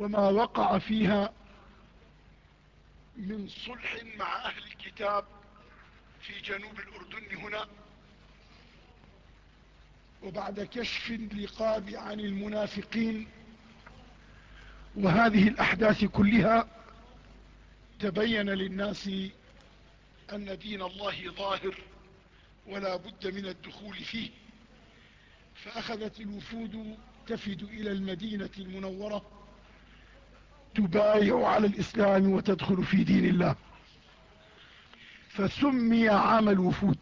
وما وقع فيها من صلح مع أهل الكتاب في جنوب الأردن هنا. وبعد كشف اللقاب عن المنافقين وهذه الأحداث كلها تبين للناس أن دين الله ظاهر ولا بد من الدخول فيه. فأخذت الوفود تفد إلى المدينة المنورة تبايع على الإسلام وتدخل في دين الله. فسمي عام الوفود.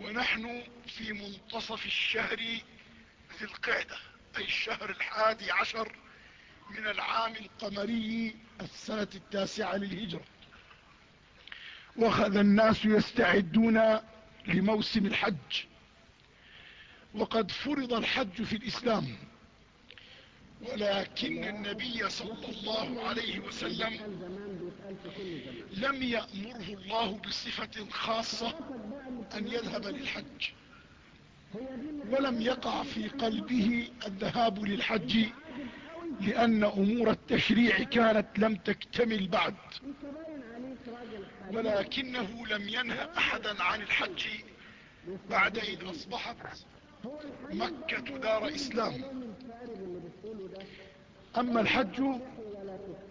ونحن في منتصف الشهر ذي القعدة أي الشهر الحادي عشر من العام القمري السنة التاسعة للهجرة. وأخذ الناس يستعدون لموسم الحج. وقد فرض الحج في الإسلام. ولكن النبي صلى الله عليه وسلم لم يأمره الله بصفة خاصة أن يذهب للحج ولم يقع في قلبه الذهاب للحج لأن أمور التشريع كانت لم تكتمل بعد ولكنه لم ينهى أحدا عن الحج بعد إذ أصبحت مكة دار إسلام. أما الحج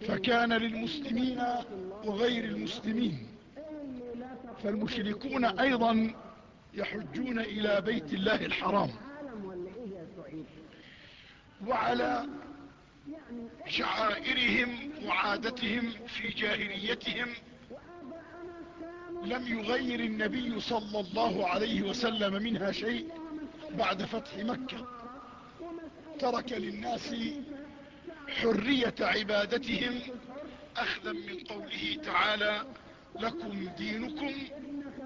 فكان للمسلمين وغير المسلمين فالمشركون أيضا يحجون إلى بيت الله الحرام. وعلى شعائرهم وعادتهم في جاهليتهم لم يغير النبي صلى الله عليه وسلم منها شيء بعد فتح مكة. ترك للناس حرية عبادتهم أخذا من قوله تعالى لكم دينكم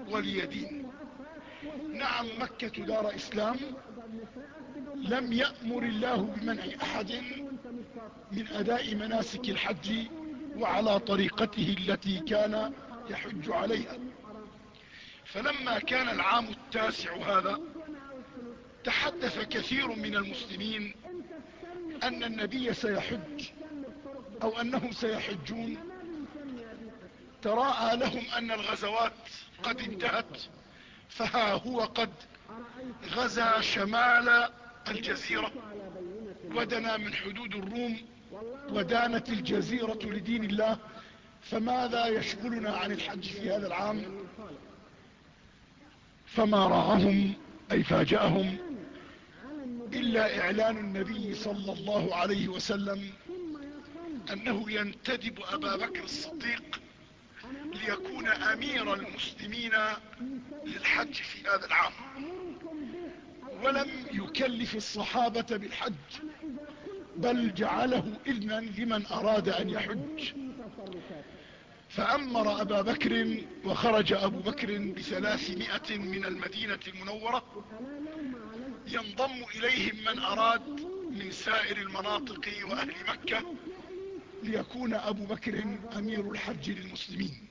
ولي دين. نعم مكة دار إسلام. لم يأمر الله بمنع أحد من أداء مناسك الحج وعلى طريقته التي كان يحج عليها. فلما كان العام التاسع هذا تحدث كثير من المسلمين أن النبي سيحج أو أنهم سيحجون. تراءى لهم أن الغزوات قد انتهت فها هو قد غزا شمال الجزيرة ودنا من حدود الروم ودانت الجزيرة لدين الله. فماذا يشغلنا عن الحج في هذا العام؟ فما راهم أي فاجأهم. إلا إعلان النبي صلى الله عليه وسلم أنه ينتدب أبا بكر الصديق ليكون أمير المسلمين للحج في هذا العام. ولم يكلف الصحابة بالحج بل جعله إذنا لمن أراد أن يحج. فأمر أبا بكر وخرج أبو بكر بثلاثمائة من المدينة المنورة ينضم إليهم من أراد من سائر المناطق وأهل مكة ليكون أبو بكر أمير الحج للمسلمين.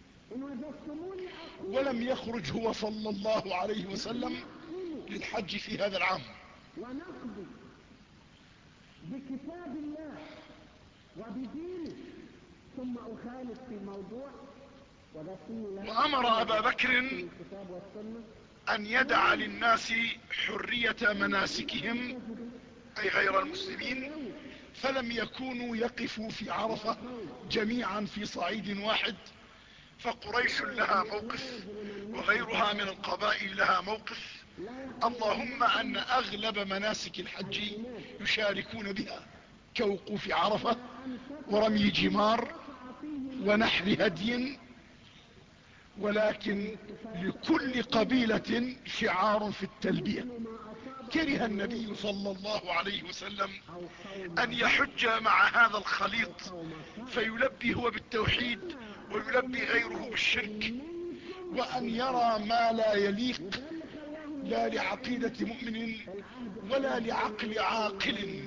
ولم يخرج هو صلى الله عليه وسلم للحج في هذا العام. بكتاب الله وبدينه. ثم أخالف في موضوع وأمر أبا بكر أن يدع للناس حرية مناسكهم أي غير المسلمين فلم يكونوا يقفوا في عرفة جميعا في صعيد واحد فقريش لها موقف وغيرها من القبائل لها موقف. اللهم أن أغلب مناسك الحج يشاركون بها كوقوف عرفة ورمي جمار ونحر هدي ولكن لكل قبيلة شعار في التلبية. كره النبي صلى الله عليه وسلم أن يحج مع هذا الخليط فيلبي هو بالتوحيد ويلبي غيره بالشرك وأن يرى ما لا يليق لا لعقيدة مؤمن ولا لعقل عاقل.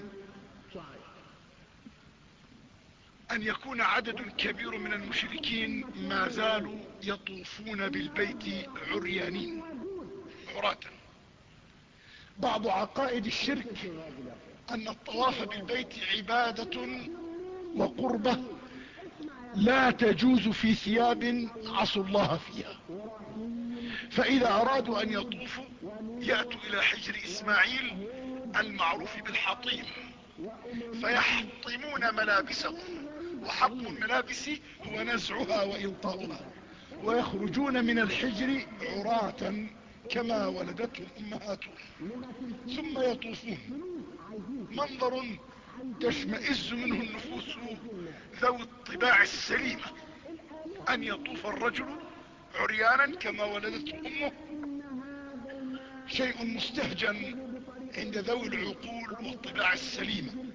أن يكون عدد كبير من المشركين ما زالوا يطوفون بالبيت عريانين. عراة. بعض عقائد الشرك أن الطواف بالبيت عبادة وقربة لا تجوز في ثياب عصوا الله فيها. فإذا أرادوا أن يطوفوا يأتوا إلى حجر إسماعيل المعروف بالحطيم فيحطمون ملابسهم. وحطم الملابس هو نزعها وإلطاؤها. ويخرجون من الحجر عراة كما ولدتهم أمهاتهم ثم يطوفون. منظر تشمئز منه النفوس ذوي الطباع السليمة. أن يطوف الرجل عريانا كما ولدته أمه. شيء مستهجن عند ذوي العقول والطباع السليمة.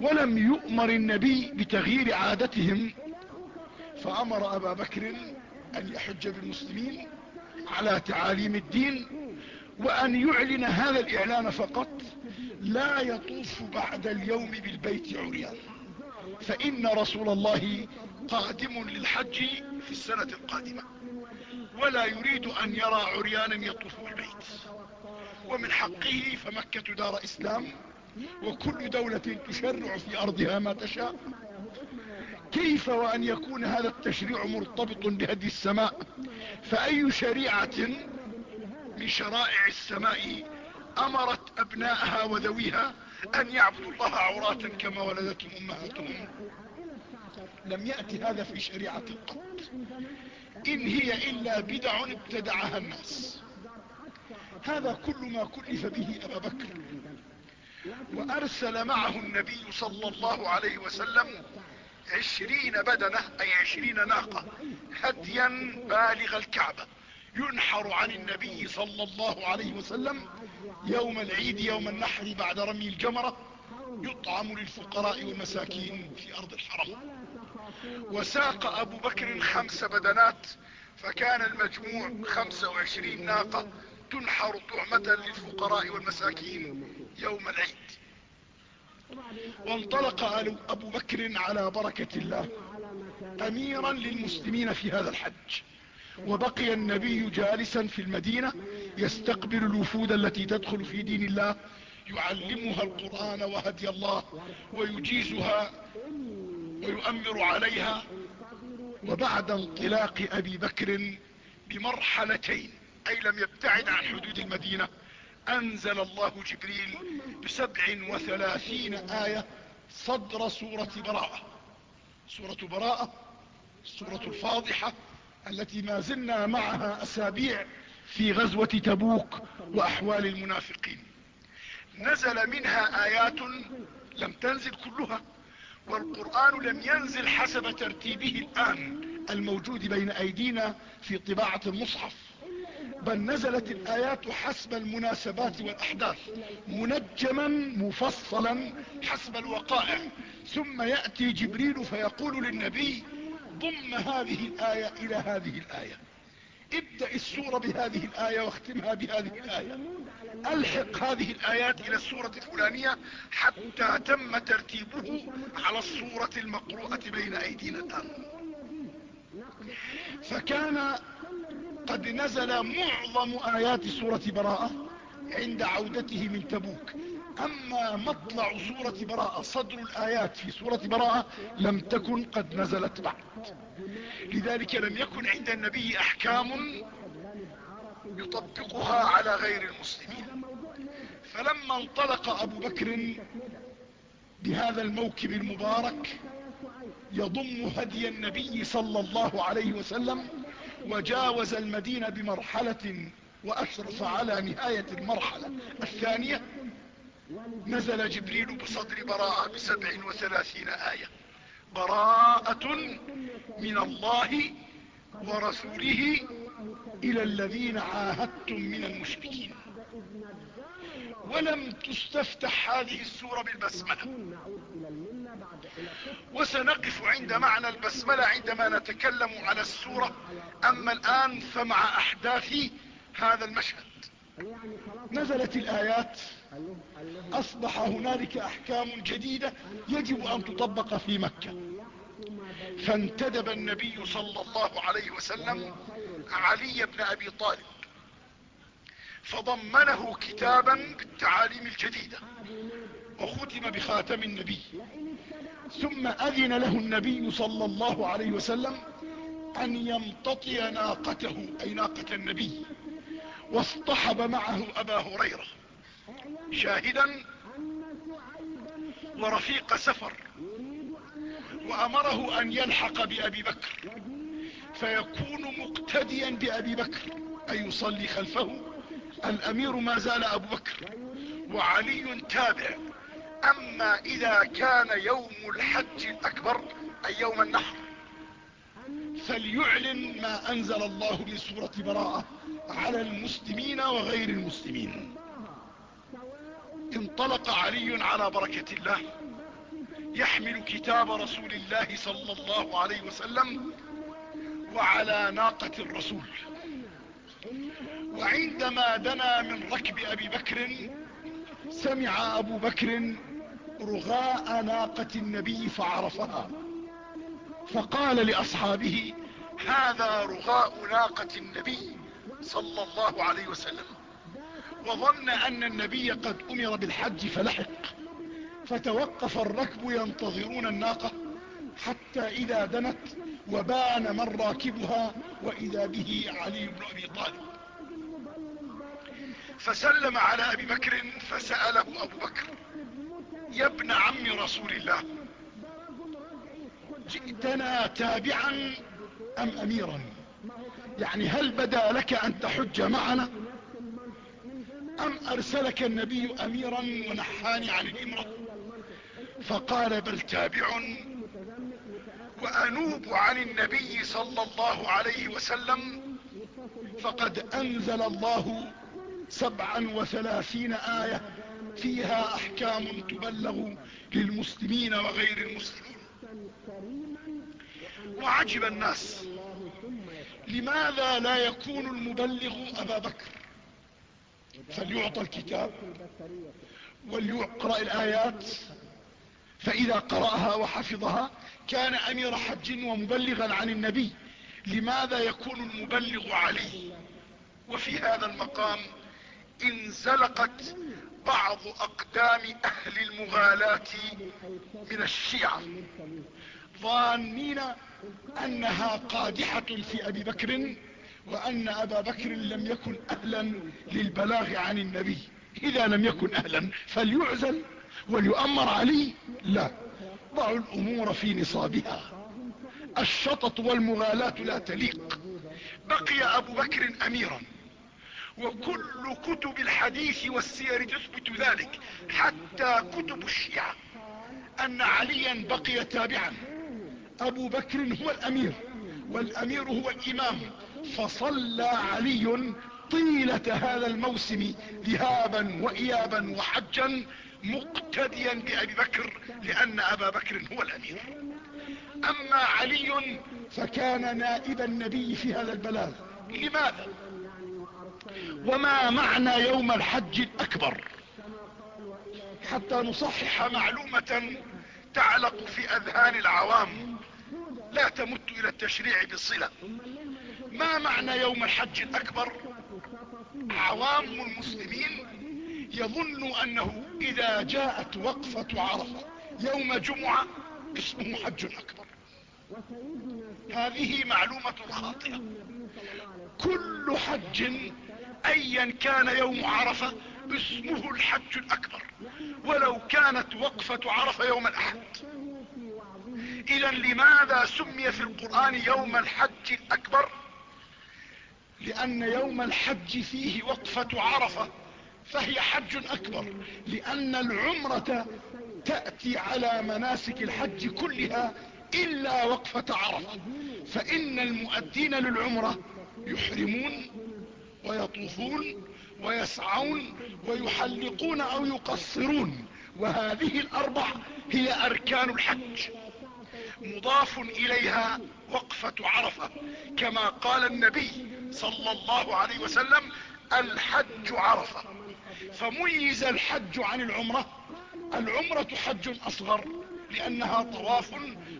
ولم يؤمر النبي بتغيير عادتهم فأمر أبا بكر أن يحج بالمسلمين على تعاليم الدين وأن يعلن هذا الإعلان فقط لا يطوف بعد اليوم بالبيت عريان. فإن رسول الله قادم للحج في السنة القادمة ولا يريد أن يرى عريانا يطوف بالبيت ومن حقه فمكة دار إسلام وكل دولة تشرع في أرضها ما تشاء. كيف وأن يكون هذا التشريع مرتبط بهدي السماء؟ فأي شريعة من شرائع السماء أمرت أبناءها وذويها أن يعبدوا الله عراة كما ولدتهم أمهاتهم؟ لم يأتي هذا في شريعة قط إن هي إلا بدع ابتدعها الناس. هذا كل ما كلف به أبا بكر. وأرسل معه النبي صلى الله عليه وسلم عشرين بدنة أي عشرين ناقة هديا بالغ الكعبة. ينحر عن النبي صلى الله عليه وسلم يوم العيد يوم النحر بعد رمي الجمرة يطعم للفقراء والمساكين في أرض الحرم. وساق أبو بكر خمس بدنات فكان المجموع خمسة وعشرين ناقة تنحر طعمة للفقراء والمساكين. يوم العيد. وانطلق أبو بكر على بركة الله أميرا للمسلمين في هذا الحج. وبقي النبي جالسا في المدينة يستقبل الوفود التي تدخل في دين الله يعلمها القرآن وهدي الله ويجيزها ويؤمر عليها. وبعد انطلاق أبي بكر بمرحلتين أي لم يبتعد عن حدود المدينة أنزل الله جبريل بسبع وثلاثين آية صدر سورة براءة. سورة براءة سورة الفاضحة التي ما زلنا معها أسابيع في غزوة تبوك وأحوال المنافقين. نزل منها آيات لم تنزل كلها والقرآن لم ينزل حسب ترتيبه الآن الموجود بين أيدينا في طباعة المصحف. بل نزلت الآيات حسب المناسبات والأحداث منجما مفصلا حسب الوقائع. ثم يأتي جبريل فيقول للنبي ضم هذه الآية إلى هذه الآية. ابدأ السورة بهذه الآية واختمها بهذه الآية. ألحق هذه الآيات إلى السورة الفلانية حتى تم ترتيبه على الصورة المقروءة بين أيدينا الآن. فكان قد نزل معظم آيات سورة براءة عند عودته من تبوك. أما مطلع سورة براءة صدر الآيات في سورة براءة لم تكن قد نزلت بعد. لذلك لم يكن عند النبي أحكام يطبقها على غير المسلمين. فلما انطلق أبو بكر بهذا الموكب المبارك يضم هدي النبي صلى الله عليه وسلم وجاوز المدينة بمرحلة وأشرف على نهاية المرحلة. الثانية نزل جبريل بصدر براءة بسبع وثلاثين آية. براءة من الله ورسوله إلى الذين عاهدتم من المشركين. ولم تستفتح هذه السورة بالبسملة. وسنقف عند معنى البسملة عندما نتكلم على السورة. أما الآن فمع أحداث هذا المشهد. نزلت الآيات. أصبح هنالك أحكام جديدة يجب أن تطبق في مكة. فانتدب النبي صلى الله عليه وسلم علي بن أبي طالب. فضمنه كتابا بالتعاليم الجديدة. وختم بخاتم النبي. ثم أذن له النبي صلى الله عليه وسلم أن يمتطي ناقته أي ناقة النبي واصطحب معه أبا هريرة شاهدا ورفيق سفر وأمره أن يلحق بأبي بكر فيكون مقتديا بأبي بكر أي يصلي خلفه الأمير ما زال أبو بكر وعلي تابع. أما إذا كان يوم الحج الأكبر أي يوم النحر فليعلن ما أنزل الله من سورة براءة على المسلمين وغير المسلمين. انطلق علي على بركة الله يحمل كتاب رسول الله صلى الله عليه وسلم وعلى ناقة الرسول. وعندما دنا من ركب أبي بكر سمع أبو بكر رغاء ناقة النبي فعرفها. فقال لأصحابه هذا رغاء ناقة النبي صلى الله عليه وسلم. وظن أن النبي قد أمر بالحج فلحق. فتوقف الركب ينتظرون الناقة حتى إذا دنت وبان من راكبها وإذا به علي بن أبي طالب. فسلم على أبي بكر فسأله أبو بكر يا ابن عم رسول الله. جئتنا تابعا أم اميرا؟ يعني هل بدا لك أن تحج معنا؟ أم أرسلك النبي اميرا ونحاني عن الإمرة؟ فقال بل تابع وأنوب عن النبي صلى الله عليه وسلم فقد أنزل الله سبعا وثلاثين آية فيها أحكام تبلغ للمسلمين وغير المسلمين. وعجب الناس لماذا لا يكون المبلغ أبا بكر؟ فليعطى الكتاب وليقرأ الآيات. فإذا قرأها وحفظها كان أمير حج ومبلغا عن النبي. لماذا يكون المبلغ عليه؟ وفي هذا المقام انزلقت بعض أقدام أهل المغالاة من الشيعة. ظانين أنها قادحة في أبي بكر وأن أبا بكر لم يكن أهلا للبلاغ عن النبي. إذا لم يكن أهلا فليعزل وليؤمر عليه لا ضعوا الأمور في نصابها. الشطط والمغالاة لا تليق. بقي أبو بكر اميرا. وكل كتب الحديث والسير تثبت ذلك حتى كتب الشيعة. أن عليا بقي تابعا. أبو بكر هو الأمير والأمير هو الإمام. فصلى علي طيلة هذا الموسم ذهابا وايابا وحجا مقتديا بأبي بكر لأن أبا بكر هو الأمير. أما علي فكان نائب النبي في هذا البلاغ لماذا؟ وما معنى يوم الحج الأكبر؟ حتى نصحح معلومة تعلق في أذهان العوام. لا تمت إلى التشريع بصلة. ما معنى يوم الحج الأكبر؟ عوام المسلمين يظن أنه إذا جاءت وقفة عرفة يوم جمعة اسمه حج أكبر. هذه معلومة خاطئة. كل حج أيا كان يوم عرفة اسمه الحج الأكبر. ولو كانت وقفة عرفة يوم الأحد. اذا لماذا سمي في القرآن يوم الحج الأكبر؟ لأن يوم الحج فيه وقفة عرفة فهي حج أكبر. لأن العمرة تأتي على مناسك الحج كلها إلا وقفة عرفة. فإن المؤدين للعمرة يحرمون ويطوفون ويسعون ويحلقون أو يقصرون. وهذه الأربع هي أركان الحج. مضاف إليها وقفة عرفة كما قال النبي صلى الله عليه وسلم الحج عرفة. فميز الحج عن العمرة. العمرة حج أصغر لأنها طواف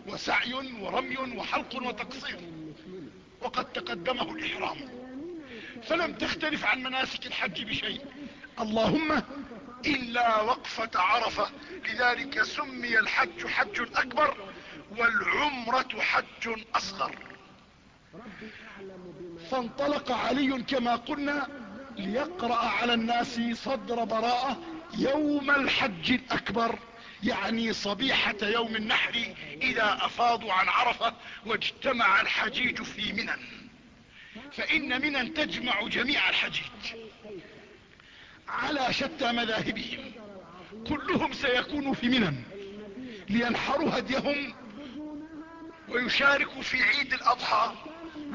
وسعي ورمي وحلق وتقصير. وقد تقدمه الإحرام. فلم تختلف عن مناسك الحج بشيء. اللهم إلا وقفة عرفة. لذلك سمي الحج حج أكبر والعمرة حج أصغر. فانطلق علي كما قلنا ليقرأ على الناس صدر براءة يوم الحج الأكبر. يعني صبيحة يوم النحر إذا أفاضوا عن عرفة واجتمع الحجيج في منن. فإن منن تجمع جميع الحجيج. على شتى مذاهبهم. كلهم سيكونوا في منن. لينحروا هديهم ويشاركوا في عيد الأضحى.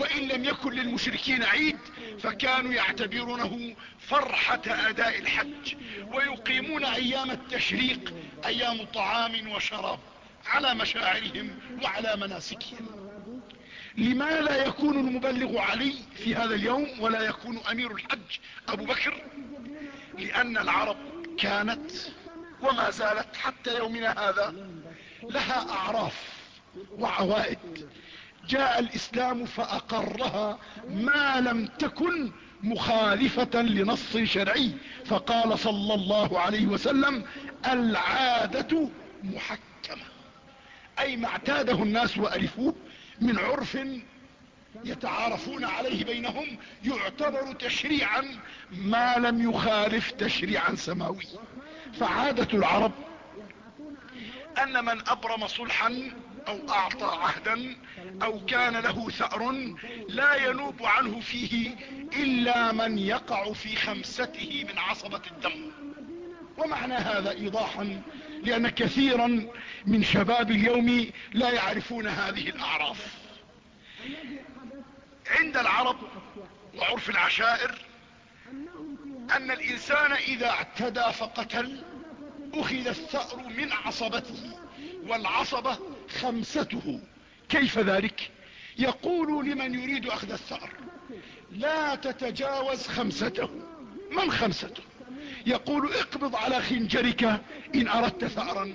وإن لم يكن للمشركين عيد فكانوا يعتبرونه فرحة أداء الحج. ويقيمون أيام التشريق أيام طعام وشراب على مشاعرهم وعلى مناسكهم. لما لا يكون المبلغ علي في هذا اليوم ولا يكون أمير الحج أبو بكر لأن العرب كانت وما زالت حتى يومنا هذا لها أعراف وعوائد. جاء الإسلام فأقرها ما لم تكن مخالفة لنص شرعي فقال صلى الله عليه وسلم العادة محكمة. أي ما اعتاده الناس وألفوه من عرف يتعارفون عليه بينهم يعتبر تشريعا ما لم يخالف تشريعا سماوي فعادة العرب أن من أبرم صلحا أو أعطى عهدا أو كان له ثأر لا ينوب عنه فيه إلا من يقع في خمسته من عصبة الدم. ومعنى هذا ايضاحا لأن كثيرا من شباب اليوم لا يعرفون هذه الأعراف. عند العرب وعرف العشائر أن الإنسان إذا اعتدى فقتل أخذ الثأر من عصبته والعصبة خمسته. كيف ذلك؟ يقول لمن يريد أخذ الثأر لا تتجاوز خمسته. من خمسته؟ يقول اقبض على خنجرك إن أردت ثأرا.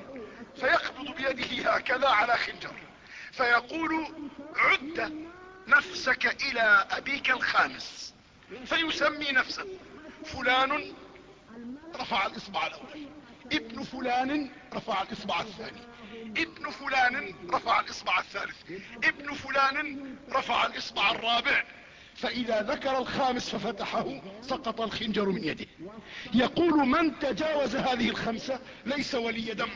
فيقبض بيده هكذا على خنجر. فيقول عد نفسك إلى أبيك الخامس. فيسمي نفسه فلان رفع الإصبع الأول. ابن فلان رفع الإصبع الثاني. ابن فلان رفع الإصبع الثالث. ابن فلان رفع الإصبع الرابع. فإذا ذكر الخامس ففتحه سقط الخنجر من يده. يقول من تجاوز هذه الخمسة ليس ولي دم.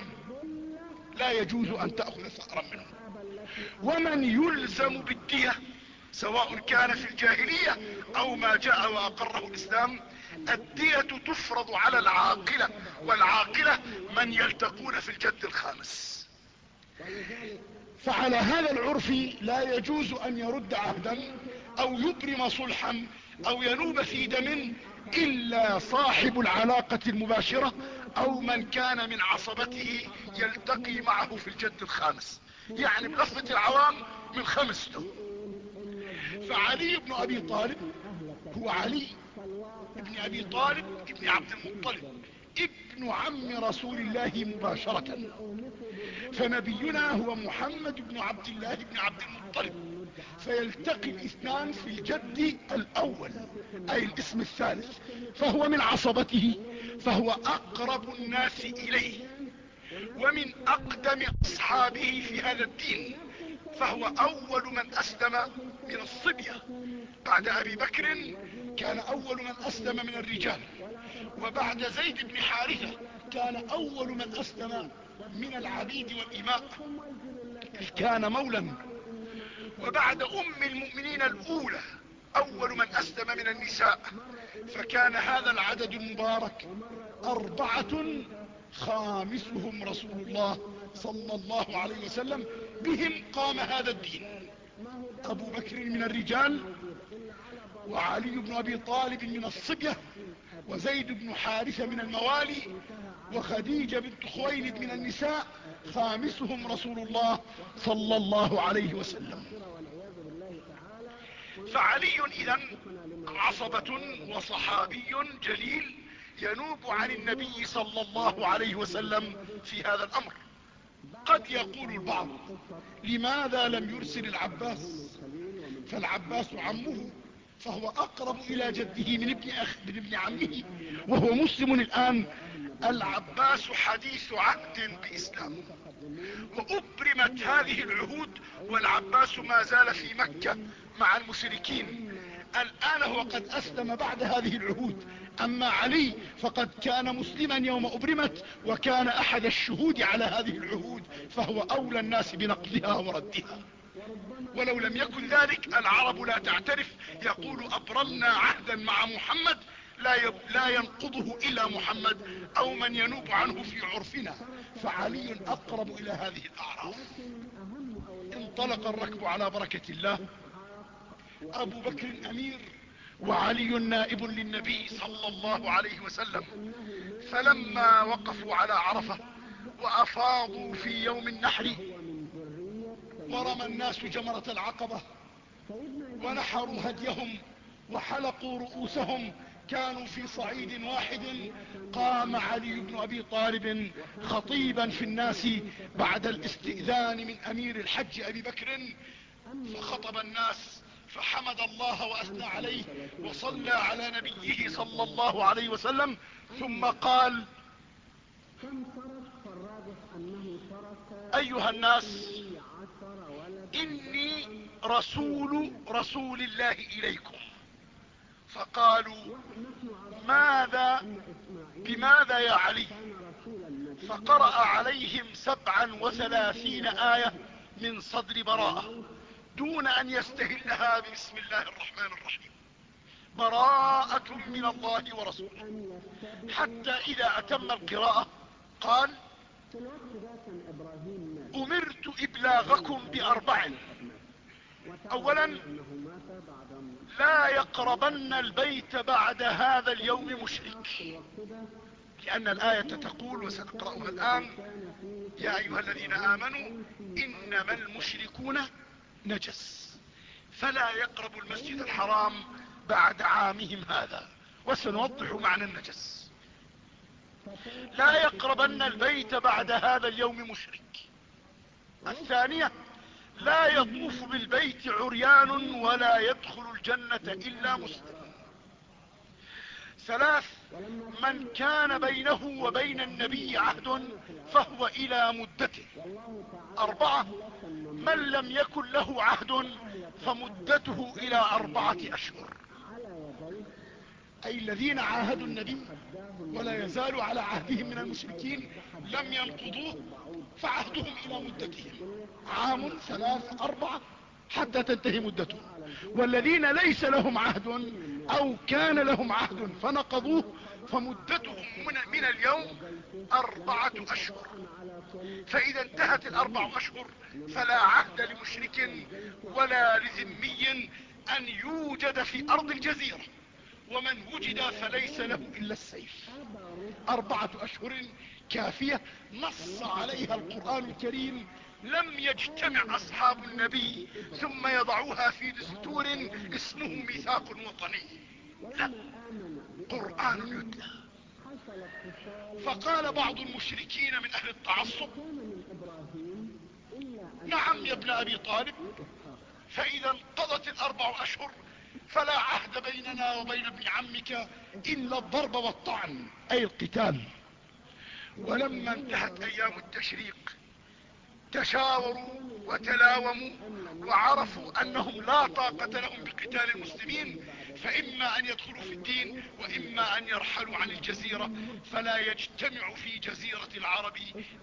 لا يجوز أن تأخذ ثأرا منه. ومن يلزم بالدية سواء كان في الجاهلية أو ما جاء وأقره الإسلام الدية تفرض على العاقلة والعاقلة من يلتقون في الجد الخامس. فعلى هذا العرف لا يجوز أن يرد عهدا أو يبرم صلحا أو ينوب في دم إلا صاحب العلاقة المباشرة أو من كان من عصبته يلتقي معه في الجد الخامس. يعني بلفظة العوام من خمسته فعلي بن أبي طالب هو علي ابن أبي طالب ابن عبد المطلب ابن عم رسول الله مباشرة. فنبينا هو محمد بن عبد الله بن عبد المطلب. فيلتقي الاثنان في الجد الأول أي الاسم الثالث فهو من عصبته فهو أقرب الناس إليه ومن أقدم أصحابه في هذا الدين فهو أول من أسلم من الصبية. بعد أبي بكر كان أول من أسلم من الرجال وبعد زيد بن حارثة كان أول من أسلم من العبيد والإماء. كان مولا وبعد أم المؤمنين الأولى أول من أسلم من النساء فكان هذا العدد المبارك أربعة خامسهم رسول الله صلى الله عليه وسلم بهم قام هذا الدين. أبو بكر من الرجال وعلي بن أبي طالب من الصبية وزيد بن حارثة من الموالي وخديجة بنت خويلد من النساء خامسهم رسول الله صلى الله عليه وسلم. فعلي اذا عصبة وصحابي جليل ينوب عن النبي صلى الله عليه وسلم في هذا الأمر. قد يقول البعض لماذا لم يرسل العباس؟ فالعباس عمه فهو أقرب إلى جده من ابن اخ من ابن عمه وهو مسلم الآن العباس حديث عهد باسلامه وأبرمت هذه العهود والعباس ما زال في مكة مع المشركين. الآن هو قد أسلم بعد هذه العهود. أما علي فقد كان مسلما يوم أبرمت وكان أحد الشهود على هذه العهود فهو أولى الناس بنقضها وردها. ولو لم يكن ذلك العرب لا تعترف. يقول أبرمنا عهدا مع محمد لا, لا ينقضه إلا محمد أو من ينوب عنه في عرفنا. فعلي أقرب إلى هذه الأعراف. انطلق الركب على بركة الله. أبو بكر أمير وعلي نائب للنبي صلى الله عليه وسلم. فلما وقفوا على عرفة وأفاضوا في يوم النحر ورمى الناس جمرة العقبة ونحروا هديهم وحلقوا رؤوسهم كانوا في صعيد واحد قام علي بن أبي طالب خطيبا في الناس بعد الاستئذان من أمير الحج أبي بكر فخطب الناس فحمد الله وأثنى عليه وصلى على نبيه صلى الله عليه وسلم ثم قال أيها الناس إني رسول رسول الله إليكم. فقالوا ماذا بماذا يا علي؟ فقرأ عليهم سبعا وثلاثين آية من صدر براءة دون أن يستهلها بسم الله الرحمن الرحيم. براءة من الله ورسوله. حتى إذا أتم القراءة قال أمرت إبلاغكم باربع اولا لا يقربن البيت بعد هذا اليوم مشرك. لأن الآية تقول وسنقرأها الآن. يا أيها الذين آمنوا إنما المشركون نجس. فلا يقرب المسجد الحرام بعد عامهم هذا. وسنوضح معنى النجس. لا يقربن البيت بعد هذا اليوم مشرك. الثانية لا يطوف بالبيت عريان ولا يدخل الجنة إلا مسلم. ثلاث من كان بينه وبين النبي عهد فهو إلى مدته. أربعة من لم يكن له عهد فمدته إلى أربعة أشهر. أي الذين عاهدوا النبي ولا يزالوا على عهدهم من المشركين لم ينقضوه فعهدهم إلى مدتهم عام ثلاث اربعة حتى تنتهي مدته. والذين ليس لهم عهد أو كان لهم عهد فنقضوه فمدتهم من اليوم أربعة أشهر. فإذا انتهت الأربع أشهر فلا عهد لمشرك ولا لذمي أن يوجد في أرض الجزيرة. ومن وجد فليس له إلا السيف. أربعة أشهر كافية نص عليها القرآن الكريم لم يجتمع أصحاب النبي ثم يضعوها في دستور اسمه ميثاق وطني. لا قرآن يتلى فقال بعض المشركين من أهل التعصب نعم يا ابن أبي طالب فإذا انقضت الأربع أشهر فلا عهد بيننا وبين ابن عمك إلا الضرب والطعن أي القتال. ولما انتهت أيام التشريق تشاوروا وتلاوموا وعرفوا أنهم لا طاقة لهم بقتال المسلمين فإما أن يدخلوا في الدين وإما أن يرحلوا عن الجزيرة فلا يجتمع في جزيرة العرب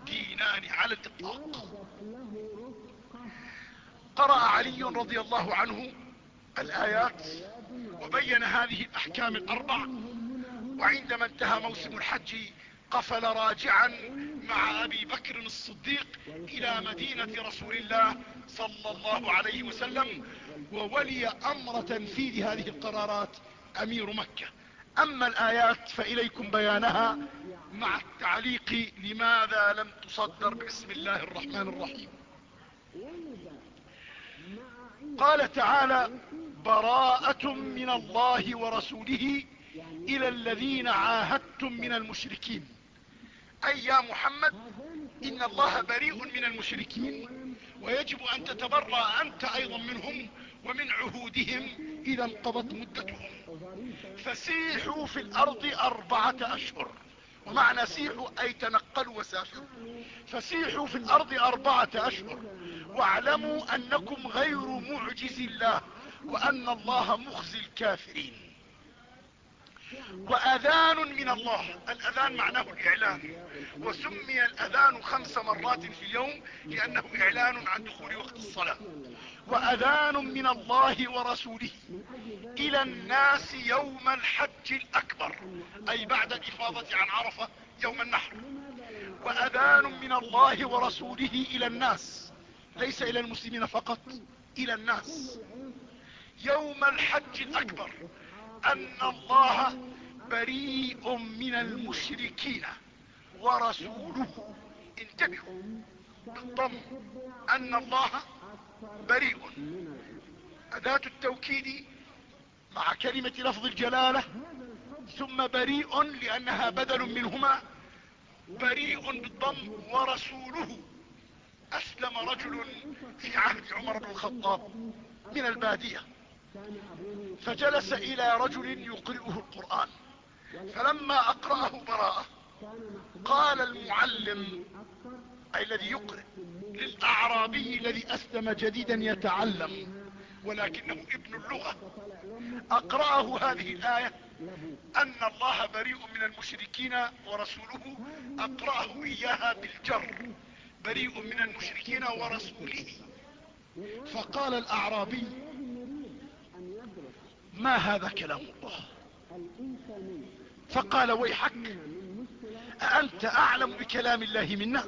دينان على الإطلاق. قرأ علي رضي الله عنه الآيات وبين هذه الأحكام الأربع وعندما انتهى موسم الحج قفل راجعا مع أبي بكر الصديق إلى مدينة رسول الله صلى الله عليه وسلم وولي أمر تنفيذ هذه القرارات أمير مكة. أما الآيات فإليكم بيانها مع التعليق لماذا لم تصدر بسم الله الرحمن الرحيم. قال تعالى براءة من الله ورسوله إلى الذين عاهدتم من المشركين أي يا محمد؟ إن الله بريء من المشركين ويجب أن تتبرأ أنت أيضا منهم ومن عهودهم إذا انقضت مدتهم. فسيحوا في الأرض أربعة أشهر ومعنى سيحوا أي تنقلوا وسافروا. فسيحوا في الأرض أربعة أشهر واعلموا أنكم غير معجز الله وأن الله مخزي الكافرين. وأذان من الله. الأذان معناه الإعلان. وسمي الأذان خمس مرات في اليوم لأنه إعلان عن دخول وقت الصلاة. وأذان من الله ورسوله إلى الناس يوم الحج الأكبر أي بعد الإفاضة عن عرفة يوم النحر. وأذان من الله ورسوله إلى الناس ليس إلى المسلمين فقط إلى الناس. يوم الحج الأكبر أن الله بريء من المشركين. ورسوله انتبهوا بالضم أن الله بريء. أداة التوكيد مع كلمة لفظ الجلالة ثم بريء لأنها بدل منهما. بريء بالضم ورسوله. أسلم رجل في عهد عمر بن الخطاب من البادية. فجلس إلى رجل يقرئه القرآن فلما أقرأه براءة قال المعلم أي الذي يقرئ للأعرابي الذي أسلم جديدا يتعلم ولكنه ابن اللغة. أقرأه هذه الآية أن الله بريء من المشركين ورسوله أقرأه إياها بالجر بريء من المشركين ورسوله. فقال الأعرابي ما هذا كلام الله؟ فقال ويحك أأنت أعلم بكلام الله منا؟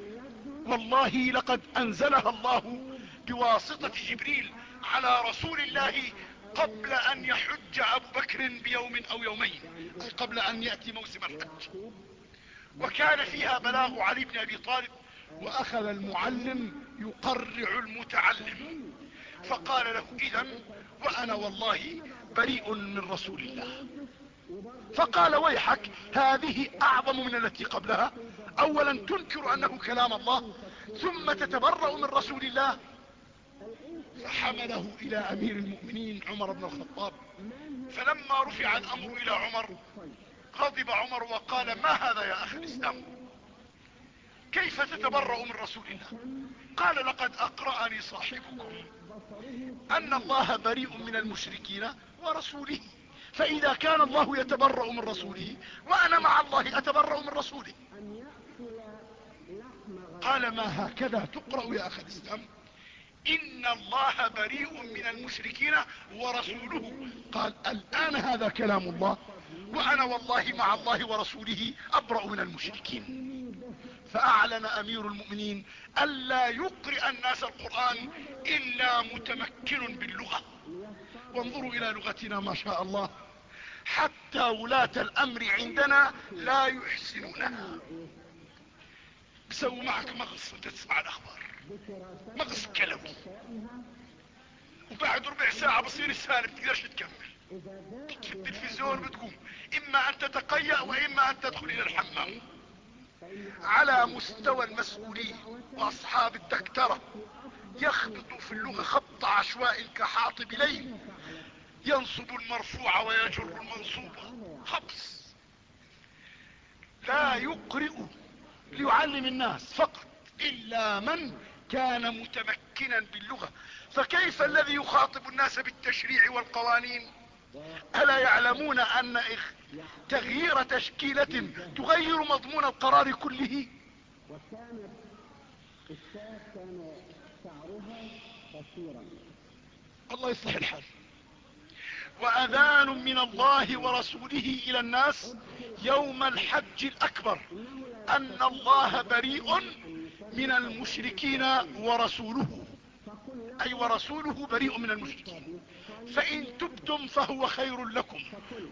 والله لقد أنزلها الله بواسطة جبريل على رسول الله قبل أن يحج أبو بكر بيوم أو يومين أي قبل أن يأتي موسم الحج. وكان فيها بلاغ علي بن أبي طالب وأخذ المعلم يقرع المتعلم. فقال له إذا وأنا والله بريء من رسول الله. فقال ويحك هذه أعظم من التي قبلها. اولا تنكر أنه كلام الله ثم تتبرأ من رسول الله. فحمله إلى أمير المؤمنين عمر بن الخطاب. فلما رفع الأمر إلى عمر غضب عمر وقال ما هذا يا أخي الإسلام؟ كيف تتبرأ من رسول الله؟ قال لقد أقرأني صاحبكم أن الله بريء من المشركين ورسوله. فإذا كان الله يتبرأ من رسوله وأنا مع الله أتبرأ من رسوله. قال ما هكذا تقرأ يا أخي الإسلام؟ إن الله بريء من المشركين ورسوله. قال الآن هذا كلام الله وأنا والله مع الله ورسوله أبرأ من المشركين. فأعلن أمير المؤمنين ألا يقرئ الناس القرآن إلا متمكن باللغة. وانظروا إلى لغتنا ما شاء الله. حتى ولاة الأمر عندنا لا يحسنونها. بسوي معك مغص وانت تسمع الأخبار. مغص كلوي وبعد ربع ساعة بصير السالب تقدرش تكمل. في التلفزيون بتقوم. إما أن تتقيأ وإما أن تدخل إلى الحمام. على مستوى المسؤولين وأصحاب الدكترة يخبط في اللغة خبط عشواء كحاطب ليل. ينصب المرفوع ويجر المنصوب. حبس. لا يقرئ ليعلم الناس فقط إلا من كان متمكنا باللغة. فكيف الذي يخاطب الناس بالتشريع والقوانين؟ ألا يعلمون أن تغيير تشكيلة تغير مضمون القرار كله؟ قصيرا الله يصلح الحال. وأذان من الله ورسوله إلى الناس يوم الحج الأكبر. أن الله بريء من المشركين ورسوله. أي ورسوله بريء من المشركين. فإن تبتم فهو خير لكم.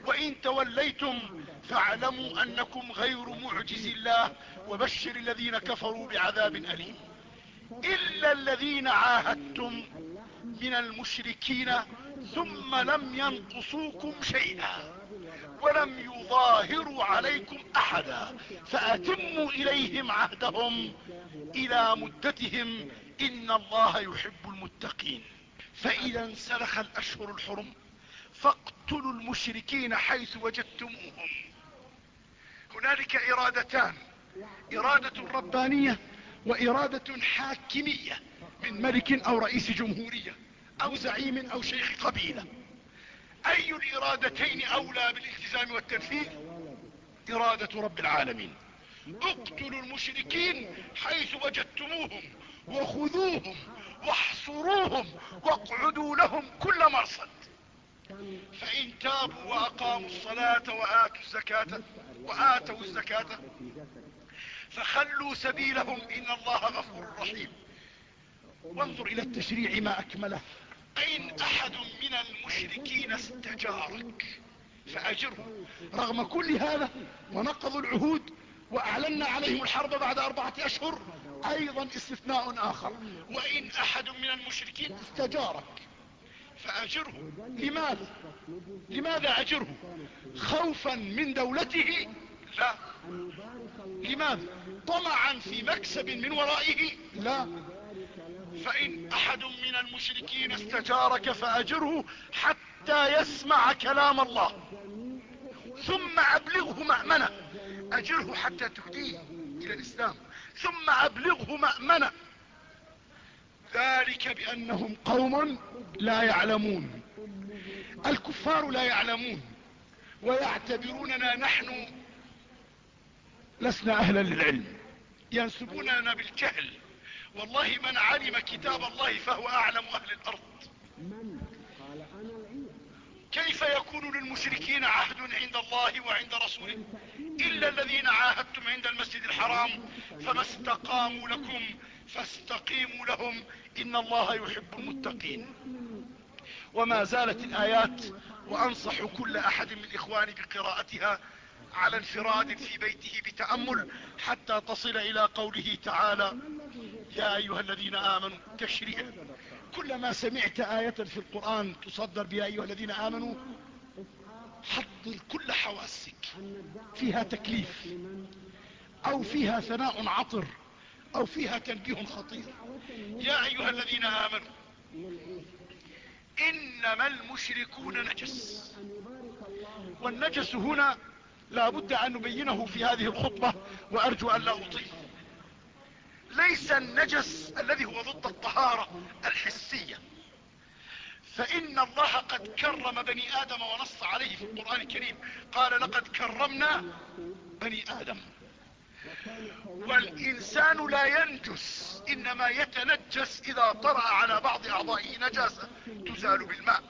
وإن توليتم فاعلموا أنكم غير معجز الله. وبشر الذين كفروا بعذاب أليم. إلا الذين عاهدتم من المشركين ثم لم ينقصوكم شيئا ولم يظاهروا عليكم أحدا فأتموا إليهم عهدهم إلى مدتهم إن الله يحب المتقين. فإذا انسلخ الأشهر الحرم فاقتلوا المشركين حيث وجدتموهم. هنالك إرادتان. إرادة ربانية وإرادة حاكمية من ملك أو رئيس جمهورية أو زعيم أو شيخ قبيلة. أي الإرادتين أولى بالالتزام والتنفيذ إرادة رب العالمين. اقتلوا المشركين حيث وجدتموهم وخذوهم واحصروهم واقعدوا لهم كل مرصد. فإن تابوا وأقاموا الصلاة وآتوا الزكاة وآتوا الزكاة فخلوا سبيلهم إن الله غفور رحيم. وانظر إلى التشريع ما أكمله. ان أحد من المشركين استجارك؟ فأجره. رغم كل هذا ونقضوا العهود واعلنا عليهم الحرب بعد أربعة أشهر أيضا استثناء آخر. وإن أحد من المشركين استجارك فأجره. لماذا؟ لماذا أجره؟ خوفا من دولته؟ لا. لماذا؟ طمعا في مكسب من ورائه. لا. فإن أحد من المشركين استجارك فأجره حتى يسمع كلام الله. ثم أبلغه مأمنة. أجره حتى تهديه إلى الإسلام. ثم أبلغه مأمنة. ذلك بأنهم قوم لا يعلمون. الكفار لا يعلمون. ويعتبروننا نحن لسنا أهلا للعلم. ينسبوننا بالجهل. والله من علم كتاب الله فهو أعلم أهل الأرض. كيف يكون للمشركين عهد عند الله وعند رسوله؟ إلا الذين عاهدتم عند المسجد الحرام. فما استقاموا لكم فاستقيموا لهم. إن الله يحب المتقين. وما زالت الآيات وأنصح كل أحد من إخواني بقراءتها. على انفراد في بيته بتأمل حتى تصل إلى قوله تعالى يا أيها الذين آمنوا تشريع كلما سمعت آية في القرآن تصدر بها أيها الذين آمنوا حضر كل حواسك. فيها تكليف أو فيها ثناء عطر أو فيها تنبيه خطير. يا أيها الذين آمنوا إنما المشركون نجس. والنجس هنا لا بد أن نبينه في هذه الخطبة وأرجو أن لا أطيل. ليس النجس الذي هو ضد الطهارة الحسية. فإن الله قد كرم بني آدم ونص عليه في القرآن الكريم. قال لقد كرمنا بني آدم. والإنسان لا ينجس إنما يتنجس إذا طرأ على بعض أعضائه نجاسة تزال بالماء.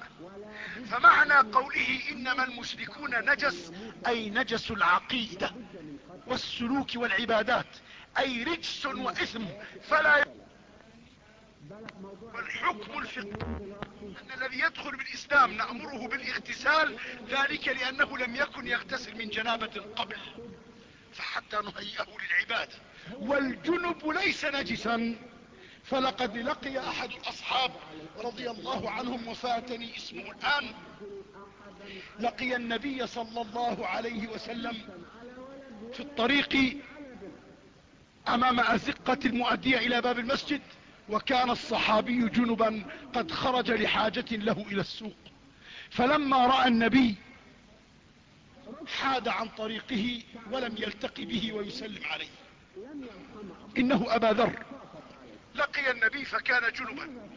فمعنى قوله إنما المشركون نجس أي نجس العقيدة والسلوك والعبادات أي رجس وإثم فلا والحكم الفقهي أن الذي يدخل بالإسلام نأمره بالاغتسال ذلك لأنه لم يكن يغتسل من جنابة قبل فحتى نهيئه للعبادة والجنب ليس نجسا. فلقد لقي أحد الاصحاب رضي الله عنهم وفاتني اسمه الآن. لقي النبي صلى الله عليه وسلم في الطريق أمام أزقة المؤدية إلى باب المسجد وكان الصحابي جنبا قد خرج لحاجة له إلى السوق. فلما رأى النبي حاد عن طريقه ولم يلتقي به ويسلم عليه. إنه أبا ذر. لقي النبي فكان جنبا.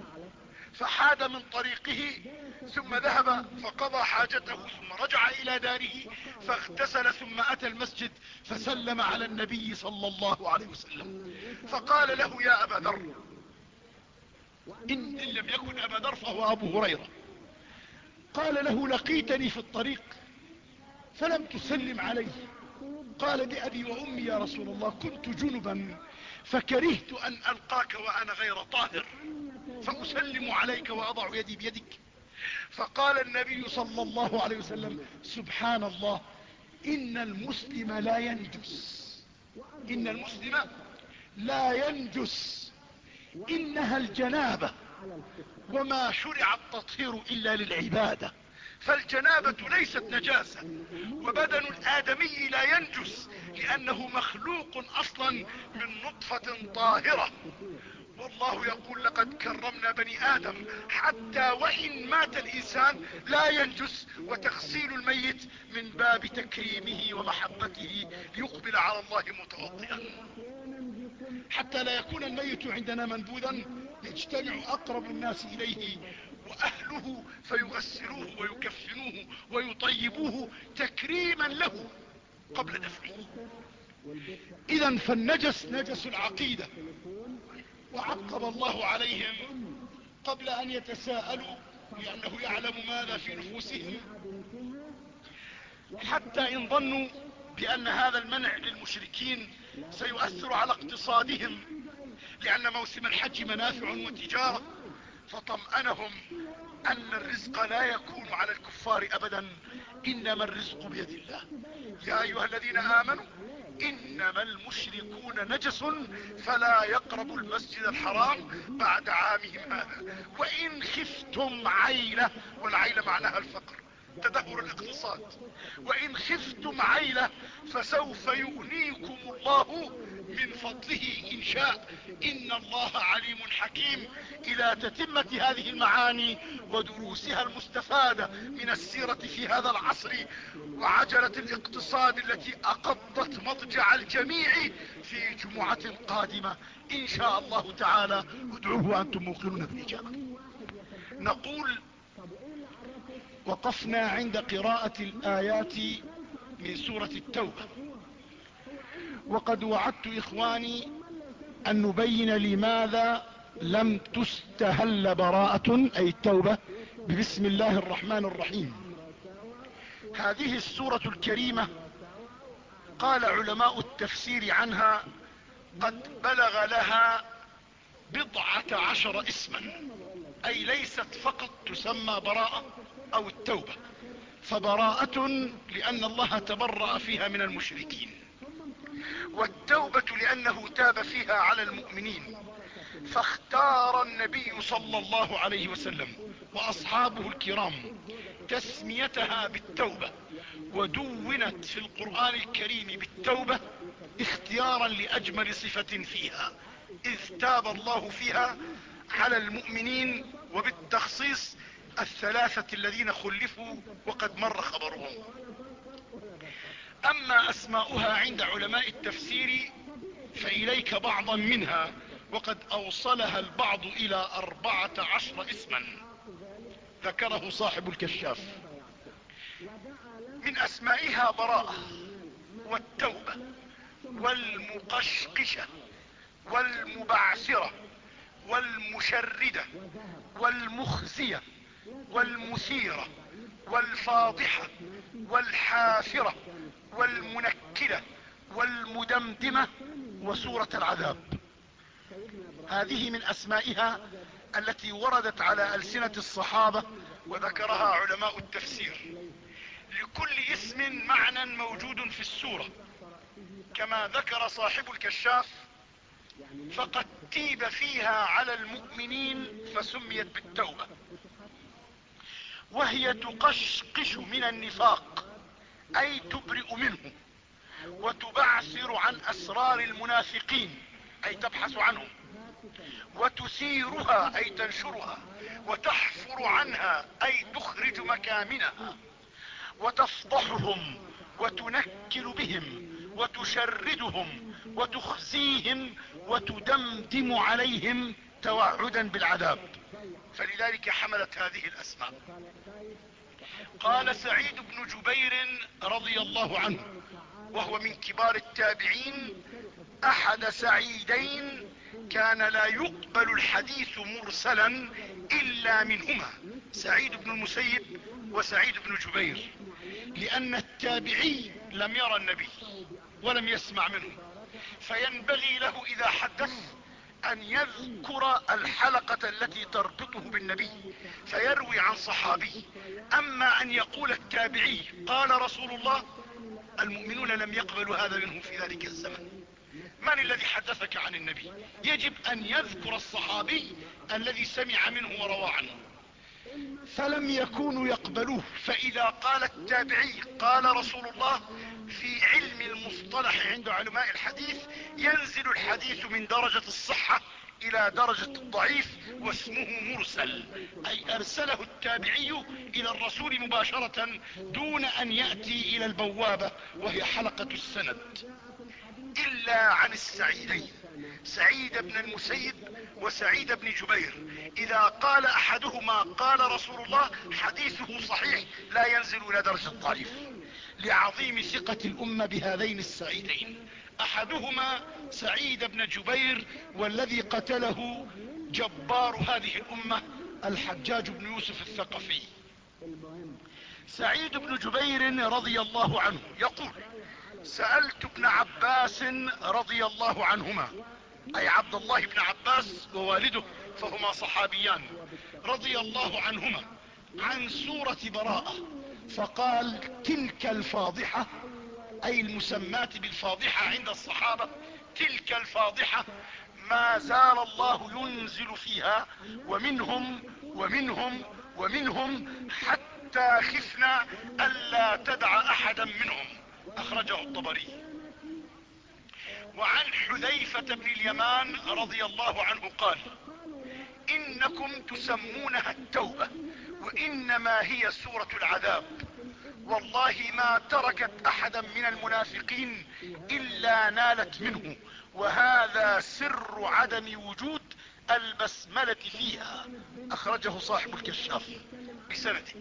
فحاد من طريقه ثم ذهب فقضى حاجته ثم رجع إلى داره فاغتسل ثم أتى المسجد فسلم على النبي صلى الله عليه وسلم. فقال له يا أبا ذر إن لم يكن أبا ذر فهو أبو هريرة. قال له لقيتني في الطريق فلم تسلم علي. قال بأبي وأمي يا رسول الله كنت جنبا فكرهت أن ألقاك وأنا غير طاهر. فأسلم عليك وأضع يدي بيدك. فقال النبي صلى الله عليه وسلم سبحان الله إن المسلم لا ينجس. إن المسلم لا ينجس. إنها الجنابة. وما شرع التطهير إلا للعبادة. فالجنابة ليست نجاسة وبدن الآدمي لا ينجس لأنه مخلوق أصلا من نطفة طاهرة. والله يقول لقد كرمنا بني آدم حتى وإن مات الإنسان لا ينجس. وتغسيل الميت من باب تكريمه ومحبته ليقبل على الله متوضئا حتى لا يكون الميت عندنا منبوذا يجتمع أقرب الناس إليه وأهله فيغسلوه ويكفنوه ويطيبوه تكريما له قبل دفنه. إذا فالنجس نجس العقيدة وعقب الله عليهم قبل أن يتساءلوا لأنه يعلم ماذا في نفوسهم حتى إن ظنوا بأن هذا المنع للمشركين سيؤثر على اقتصادهم لأن موسم الحج منافع وتجارة. فطمأنهم أن الرزق لا يكون على الكفار ابدا إنما الرزق بيد الله. يا أيها الذين آمنوا إنما المشركون نجس فلا يقربوا المسجد الحرام بعد عامهم هذا. وإن خفتم عيلة والعيلة معناها الفقر تدهور الاقتصاد. وإن خفتم عيلة فسوف يغنيكم الله من فضله إن شاء. إن الله عليم حكيم. إلى تتمة هذه المعاني ودروسها المستفادة من السيرة في هذا العصر وعجلة الاقتصاد التي أقضت مضجع الجميع في جمعة قادمة. إن شاء الله تعالى. ادعوه وأنتم موقنون بالاجابة نقول وقفنا عند قراءة الآيات من سورة التوبة. وقد وعدت إخواني أن نبين لماذا لم تستهل براءة أي التوبة ببسم الله الرحمن الرحيم. هذه السورة الكريمة قال علماء التفسير عنها قد بلغ لها بضعة عشر اسما أي ليست فقط تسمى براءة أو التوبة فبراءة لأن الله تبرأ فيها من المشركين. والتوبة لأنه تاب فيها على المؤمنين. فاختار النبي صلى الله عليه وسلم وأصحابه الكرام تسميتها بالتوبة ودونت في القرآن الكريم بالتوبة اختيارا لأجمل صفة فيها إذ تاب الله فيها على المؤمنين وبالتخصيص الثلاثة الذين خلفوا وقد مر خبرهم. أما أسماؤها عند علماء التفسير فإليك بعضا منها وقد أوصلها البعض إلى أربعة عشر اسما. ذكره صاحب الكشاف. من أسمائها براءة والتوبة والمقشقشة والمبعثرة والمشردة والمخزية والمثيرة والفاضحة والحافرة والمنكلة والمدمدمة وسورة العذاب. هذه من أسمائها التي وردت على ألسنة الصحابة وذكرها علماء التفسير. لكل اسم معنى موجود في السورة. كما ذكر صاحب الكشاف فقد تيب فيها على المؤمنين فسميت بالتوبة. وهي تقشقش من النفاق. أي تبرئ منه وتبعثر عن أسرار المنافقين أي تبحث عنهم وتثيرها أي تنشرها وتحفر عنها أي تخرج مكامنها وتفضحهم وتنكل بهم وتشردهم وتخزيهم وتدمدم عليهم توعدا بالعذاب. فلذلك حملت هذه الأسماء. قال سعيد بن جبير رضي الله عنه وهو من كبار التابعين أحد سعيدين كان لا يقبل الحديث مرسلا إلا منهما سعيد بن المسيب وسعيد بن جبير لأن التابعي لم يرى النبي ولم يسمع منه فينبغي له إذا حدث أن يذكر الحلقة التي تربطه بالنبي فيروي عن صحابي. أما أن يقول التابعي قال رسول الله المؤمنون لم يقبلوا هذا منه في ذلك الزمن. من الذي حدثك عن النبي؟ يجب أن يذكر الصحابي الذي سمع منه وروى عنه. فلم يكونوا يقبلوه. فإذا قال التابعي قال رسول الله في علم المصطلح عند علماء الحديث ينزل الحديث من درجة الصحة إلى درجة الضعيف واسمه مرسل. أي أرسله التابعي إلى الرسول مباشرة دون أن يأتي إلى البوابة وهي حلقة السند. إلا عن السعيدين. سعيد بن المسيب وسعيد بن جبير. إذا قال أحدهما قال رسول الله حديثه صحيح لا ينزل إلى درجة الضعيف لعظيم ثقة الأمة بهذين السعيدين. أحدهما سعيد بن جبير والذي قتله جبار هذه الأمة الحجاج بن يوسف الثقفي. سعيد بن جبير رضي الله عنه يقول سألت ابن عباس رضي الله عنهما. أي عبد الله بن عباس ووالده فهما صحابيان. رضي الله عنهما عن سورة براءة. فقال تلك الفاضحة أي المسمات بالفاضحة عند الصحابة تلك الفاضحة ما زال الله ينزل فيها ومنهم ومنهم ومنهم حتى خفنا الا تدع أحدا منهم. أخرجه الطبري. وعن حذيفة بن اليمان رضي الله عنه قال إنكم تسمونها التوبة وإنما هي سورة العذاب. والله ما تركت أحدا من المنافقين إلا نالت منه وهذا سر عدم وجود البسملة فيها. أخرجه صاحب الكشاف بسنده.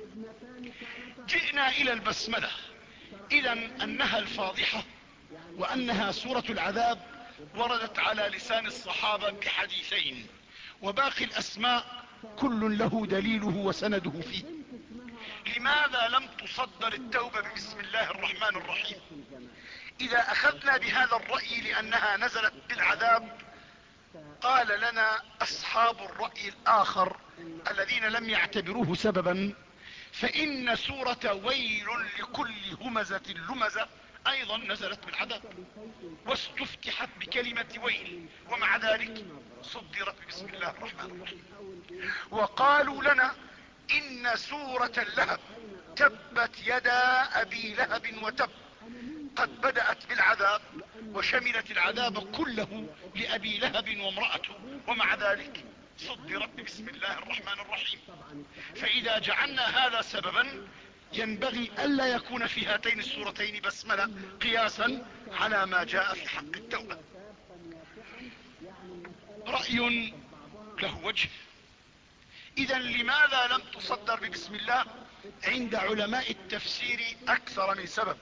جئنا إلى البسملة. اذا أنها الفاضحة وأنها سورة العذاب وردت على لسان الصحابة بحديثين وباقي الأسماء كل له دليله وسنده فيه. لماذا لم تصدر التوبة بسم الله الرحمن الرحيم؟ إذا أخذنا بهذا الرأي لأنها نزلت بالعذاب قال لنا أصحاب الرأي الآخر الذين لم يعتبروه سببا فإن سورة ويل لكل همزة لمزة أيضا نزلت بالعذاب واستفتحت بكلمة ويل ومع ذلك صدرت بسم الله الرحمن الرحيم. وقالوا لنا إن سورة اللهب تبت يدا أبي لهب وتب. قد بدأت بالعذاب وشملت العذاب كله لأبي لهب وامرأته ومع ذلك صدرت بسم الله الرحمن الرحيم. فإذا جعلنا هذا سببا ينبغي ألا يكون في هاتين السورتين بسملة قياسا على ما جاء في حق التوبة. رأي له وجه. اذا لماذا لم تصدر ببسم الله عند علماء التفسير أكثر من سبب؟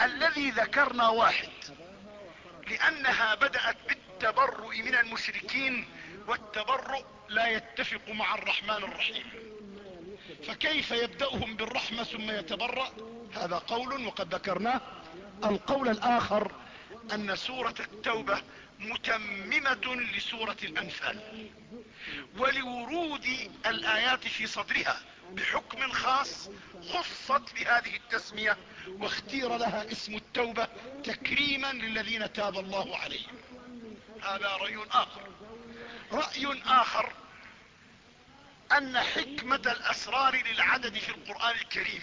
الذي ذكرنا واحد لأنها بدأت بالتبرؤ من المشركين والتبرؤ لا يتفق مع الرحمن الرحيم. فكيف يبدأهم بالرحمة ثم يتبرأ؟ هذا قول وقد ذكرناه القول الآخر أن سورة التوبة متممة لسورة الأنفال ولورود الآيات في صدرها بحكم خاص خصت بهذه التسمية واختير لها اسم التوبة تكريما للذين تاب الله عليهم. هذا رأي آخر. رأي آخر أن حكمة الأسرار للعدد في القرآن الكريم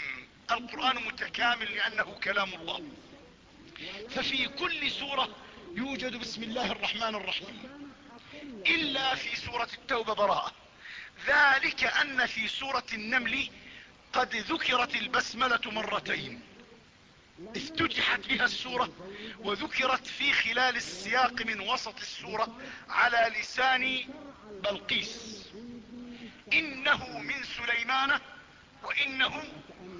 القرآن متكامل لأنه كلام الله. ففي كل سورة يوجد بسم الله الرحمن الرحيم. إلا في سورة التوبة براءة. ذلك أن في سورة النمل قد ذكرت البسملة مرتين. افتتحت بها السورة وذكرت في خلال السياق من وسط السورة على لسان بلقيس. إنه من سليمان وإنه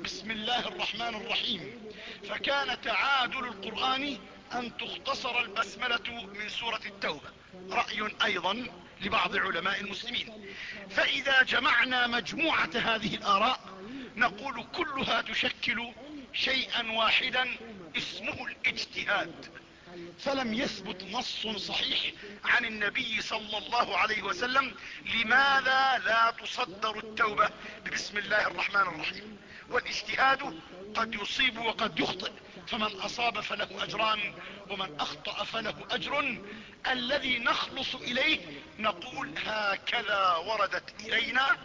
بسم الله الرحمن الرحيم. فكان تعادل القرآن أن تختصر البسملة من سورة التوبة. رأي أيضا لبعض علماء المسلمين. فإذا جمعنا مجموعة هذه الآراء نقول كلها تشكل شيئا واحدا اسمه الاجتهاد. فلم يثبت نص صحيح عن النبي صلى الله عليه وسلم لماذا لا تصدر التوبة ببسم الله الرحمن الرحيم. والاجتهاد قد يصيب وقد يخطئ فمن أصاب فله أجران ومن أخطأ فله أجر. الذي نخلص إليه نقول هكذا وردت إلينا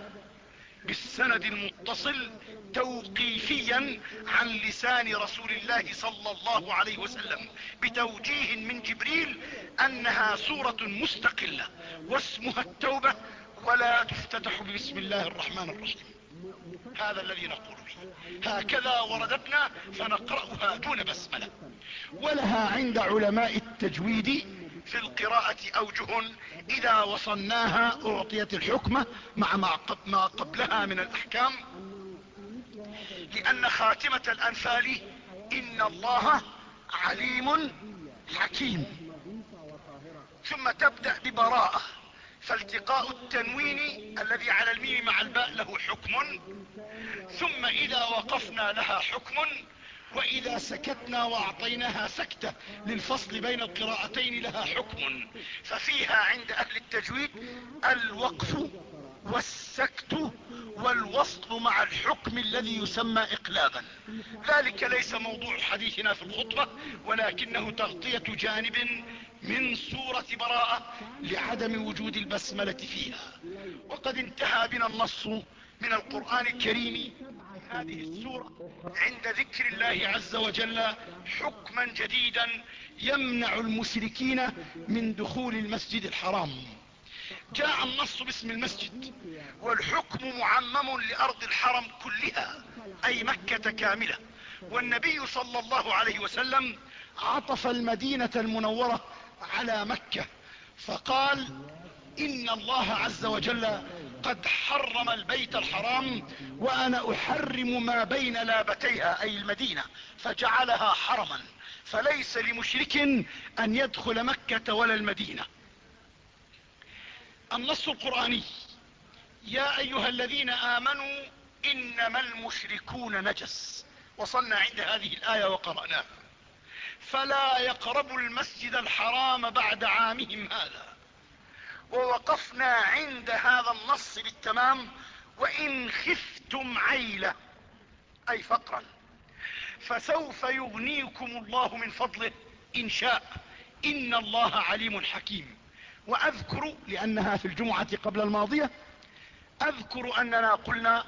بالسند المتصل توقيفيا عن لسان رسول الله صلى الله عليه وسلم بتوجيه من جبريل أنها سورة مستقلة واسمها التوبة ولا تفتتح بسم الله الرحمن الرحيم. هذا الذي نقول به هكذا وردتنا فنقرأها دون بسملة. ولها عند علماء التجويد في القراءة أوجه إذا وصلناها أعطيت الحكمة مع ما قبلها من الأحكام. لأن خاتمة الأنفال إن الله عليم حكيم. ثم تبدأ ببراءة فالتقاء التنوين الذي على الميم مع الباء له حكم. ثم إذا وقفنا لها حكم وإذا سكتنا وأعطيناها سكتة للفصل بين القراءتين لها حكم. ففيها عند أهل التجويد الوقف والسكت والوصل مع الحكم الذي يسمى اقلابا. ذلك ليس موضوع حديثنا في الخطبة ولكنه تغطية جانب من سورة براءة لعدم وجود البسملة فيها. وقد انتهى بنا النص من القرآن الكريم هذه السورة عند ذكر الله عز وجل حكما جديدا يمنع المشركين من دخول المسجد الحرام. جاء النص باسم المسجد والحكم معمم لأرض الحرم كلها أي مكة كاملة. والنبي صلى الله عليه وسلم عطف المدينة المنورة على مكة فقال إن الله عز وجل قد حرم البيت الحرام وأنا أحرم ما بين لابتيها أي المدينة فجعلها حرما. فليس لمشرك أن يدخل مكة ولا المدينة. النص القرآني يا أيها الذين آمنوا إنما المشركون نجس. وصلنا عند هذه الآية وقرأناها. فلا يقربوا المسجد الحرام بعد عامهم هذا. ووقفنا عند هذا النص بالتمام وإن خفتم عيلة أي فقرا فسوف يغنيكم الله من فضله إن شاء. إن الله عليم حكيم. وأذكر لأنها في الجمعة قبل الماضية أذكر أننا قلنا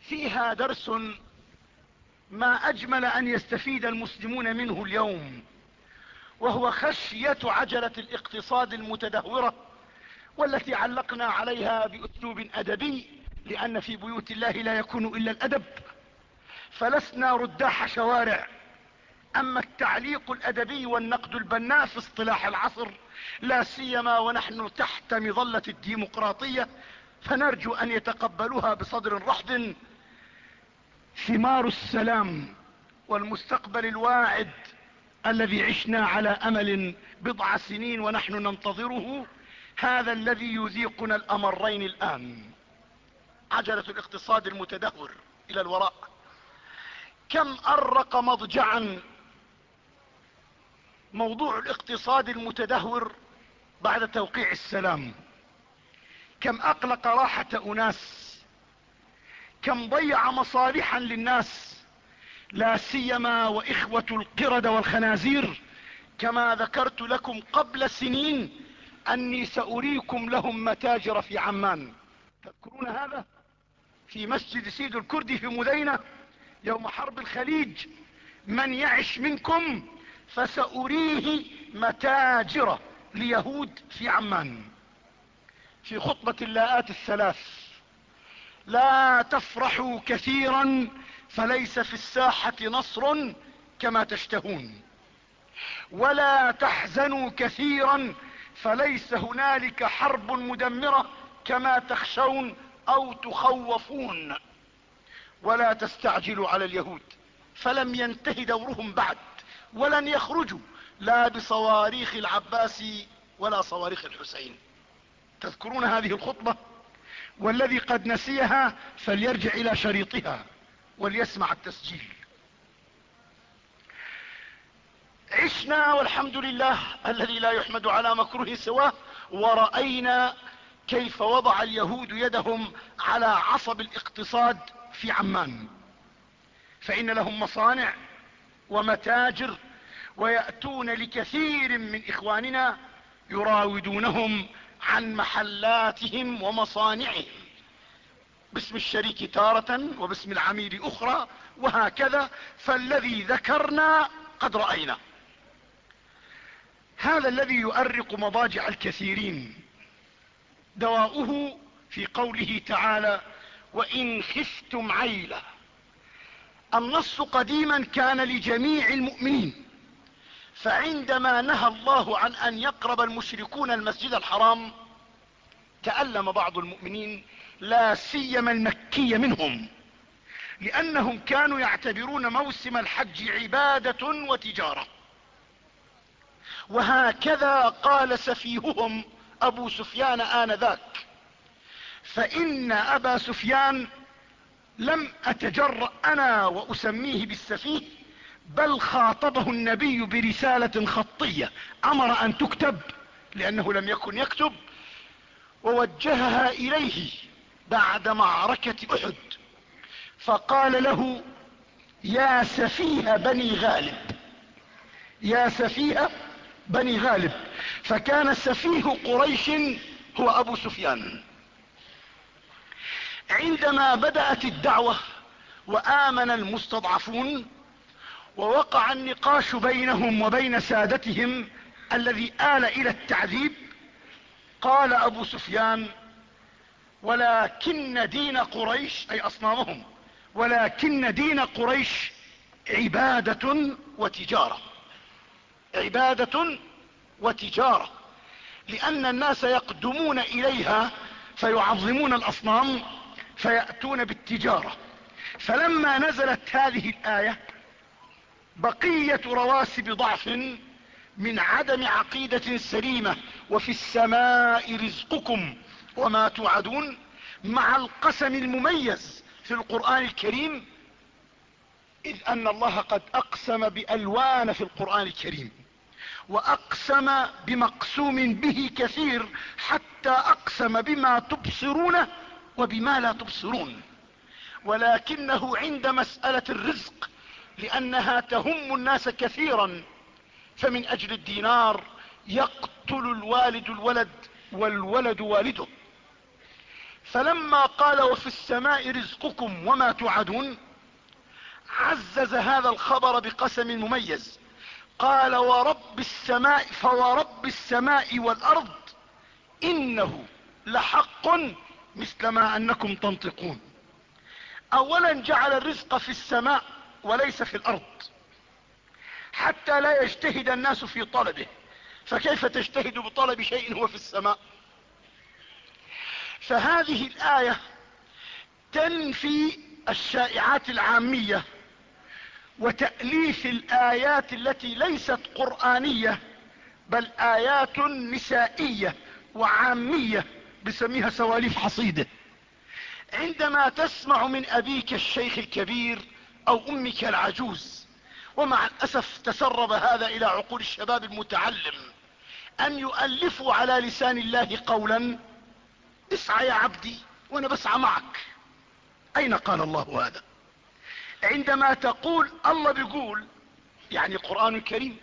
فيها درس ما أجمل أن يستفيد المسلمون منه اليوم. وهو خشية عجلة الاقتصاد المتدهورة والتي علقنا عليها بأسلوب أدبي لأن في بيوت الله لا يكون إلا الأدب. فلسنا رداح شوارع. أما التعليق الأدبي والنقد البناء في اصطلاح العصر لا سيما ونحن تحت مظلة الديمقراطية فنرجو أن يتقبلوها بصدر رحب. ثمار السلام والمستقبل الواعد الذي عشنا على أمل بضع سنين ونحن ننتظره هذا الذي يذيقنا الأمرين الآن. عجلة الاقتصاد المتدهور إلى الوراء. كم أرق مضجعا موضوع الاقتصاد المتدهور بعد توقيع السلام. كم أقلق راحة أناس. كم ضيع مصالحا للناس. لا سيما وإخوة القرد والخنازير كما ذكرت لكم قبل سنين أني سأريكم لهم متاجر في عمان. تذكرون هذا؟ في مسجد سيد الكردي في مدينة يوم حرب الخليج. من يعش منكم فسأريه متاجر ليهود في عمان. في خطبة اللاءات الثلاث لا تفرحوا كثيرا فليس في الساحة نصر كما تشتهون. ولا تحزنوا كثيرا فليس هنالك حرب مدمرة كما تخشون أو تخوفون. ولا تستعجلوا على اليهود فلم ينتهي دورهم بعد ولن يخرجوا لا بصواريخ العباس ولا صواريخ الحسين. تذكرون هذه الخطبة؟ والذي قد نسيها فليرجع إلى شريطها. وليسمع التسجيل. عشنا والحمد لله الذي لا يحمد على مكروه سواه ورأينا كيف وضع اليهود يدهم على عصب الاقتصاد في عمان. فإن لهم مصانع ومتاجر ويأتون لكثير من إخواننا يراودونهم عن محلاتهم ومصانعهم. باسم الشريك تارة وباسم العميل أخرى وهكذا فالذي ذكرنا قد رأينا. هذا الذي يؤرق مضاجع الكثيرين دواؤه في قوله تعالى وإن خفتم عيلة النص قديما كان لجميع المؤمنين فعندما نهى الله عن أن يقرب المشركون المسجد الحرام تألم بعض المؤمنين لا سيما المكي منهم لأنهم كانوا يعتبرون موسم الحج عبادة وتجارة. وهكذا قال سفيههم أبو سفيان آنذاك فإن أبا سفيان لم اتجرأ أنا وأسميه بالسفيه بل خاطبه النبي برسالة خطية أمر أن تكتب لأنه لم يكن يكتب ووجهها إليه. بعد معركة أحد. فقال له يا سفيه بني غالب. يا سفيه بني غالب. فكان سفيه قريش هو أبو سفيان. عندما بدأت الدعوة وآمن المستضعفون ووقع النقاش بينهم وبين سادتهم الذي آل إلى التعذيب قال أبو سفيان ولكن دين قريش أي أصنامهم ولكن دين قريش عبادة وتجارة. عبادة وتجارة. لأن الناس يقدمون إليها فيعظمون الأصنام فيأتون بالتجارة. فلما نزلت هذه الآية بقية رواسب ضعف من عدم عقيدة سليمة وفي السماء رزقكم. وما توعدون مع القسم المميز في القرآن الكريم إذ أن الله قد أقسم بألوان في القرآن الكريم وأقسم بمقسوم به كثير حتى أقسم بما تبصرون وبما لا تبصرون. ولكنه عند مسألة الرزق لأنها تهم الناس كثيرا فمن أجل الدينار يقتل الوالد الولد والولد والده. فلما قال وفي السماء رزقكم وما توعدون عزز هذا الخبر بقسم مميز. قال ورب السماء فورب السماء والأرض إنه لحق مثل ما أنكم تنطقون. اولا جعل الرزق في السماء وليس في الأرض حتى لا يجتهد الناس في طلبه. فكيف تجتهد بطلب شيء هو في السماء؟ فهذه الآية تنفي الشائعات العامية وتأليف الآيات التي ليست قرآنية بل آيات نسائية وعامية بسميها سواليف حصيدة عندما تسمع من أبيك الشيخ الكبير أو أمك العجوز ومع الأسف تسرب هذا إلى عقول الشباب المتعلم أن يؤلفوا على لسان الله قولا اسعى يا عبدي وأنا بسعى معك. أين قال الله هذا؟ عندما تقول الله بيقول يعني القرآن الكريم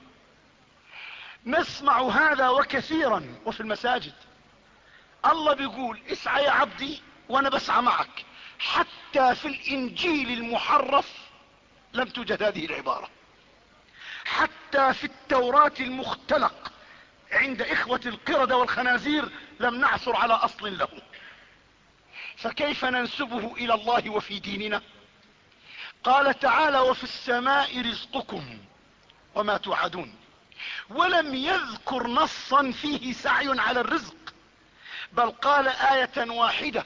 نسمع هذا وكثيرا وفي المساجد. الله بيقول اسعى يا عبدي وأنا بسعى معك. حتى في الإنجيل المحرف لم توجد هذه العبارة. حتى في التوراة المختلق عند إخوة القردة والخنازير لم نعثر على أصل له. فكيف ننسبه إلى الله وفي ديننا؟ قال تعالى وفي السماء رزقكم وما توعدون. ولم يذكر نصا فيه سعي على الرزق بل قال آية واحدة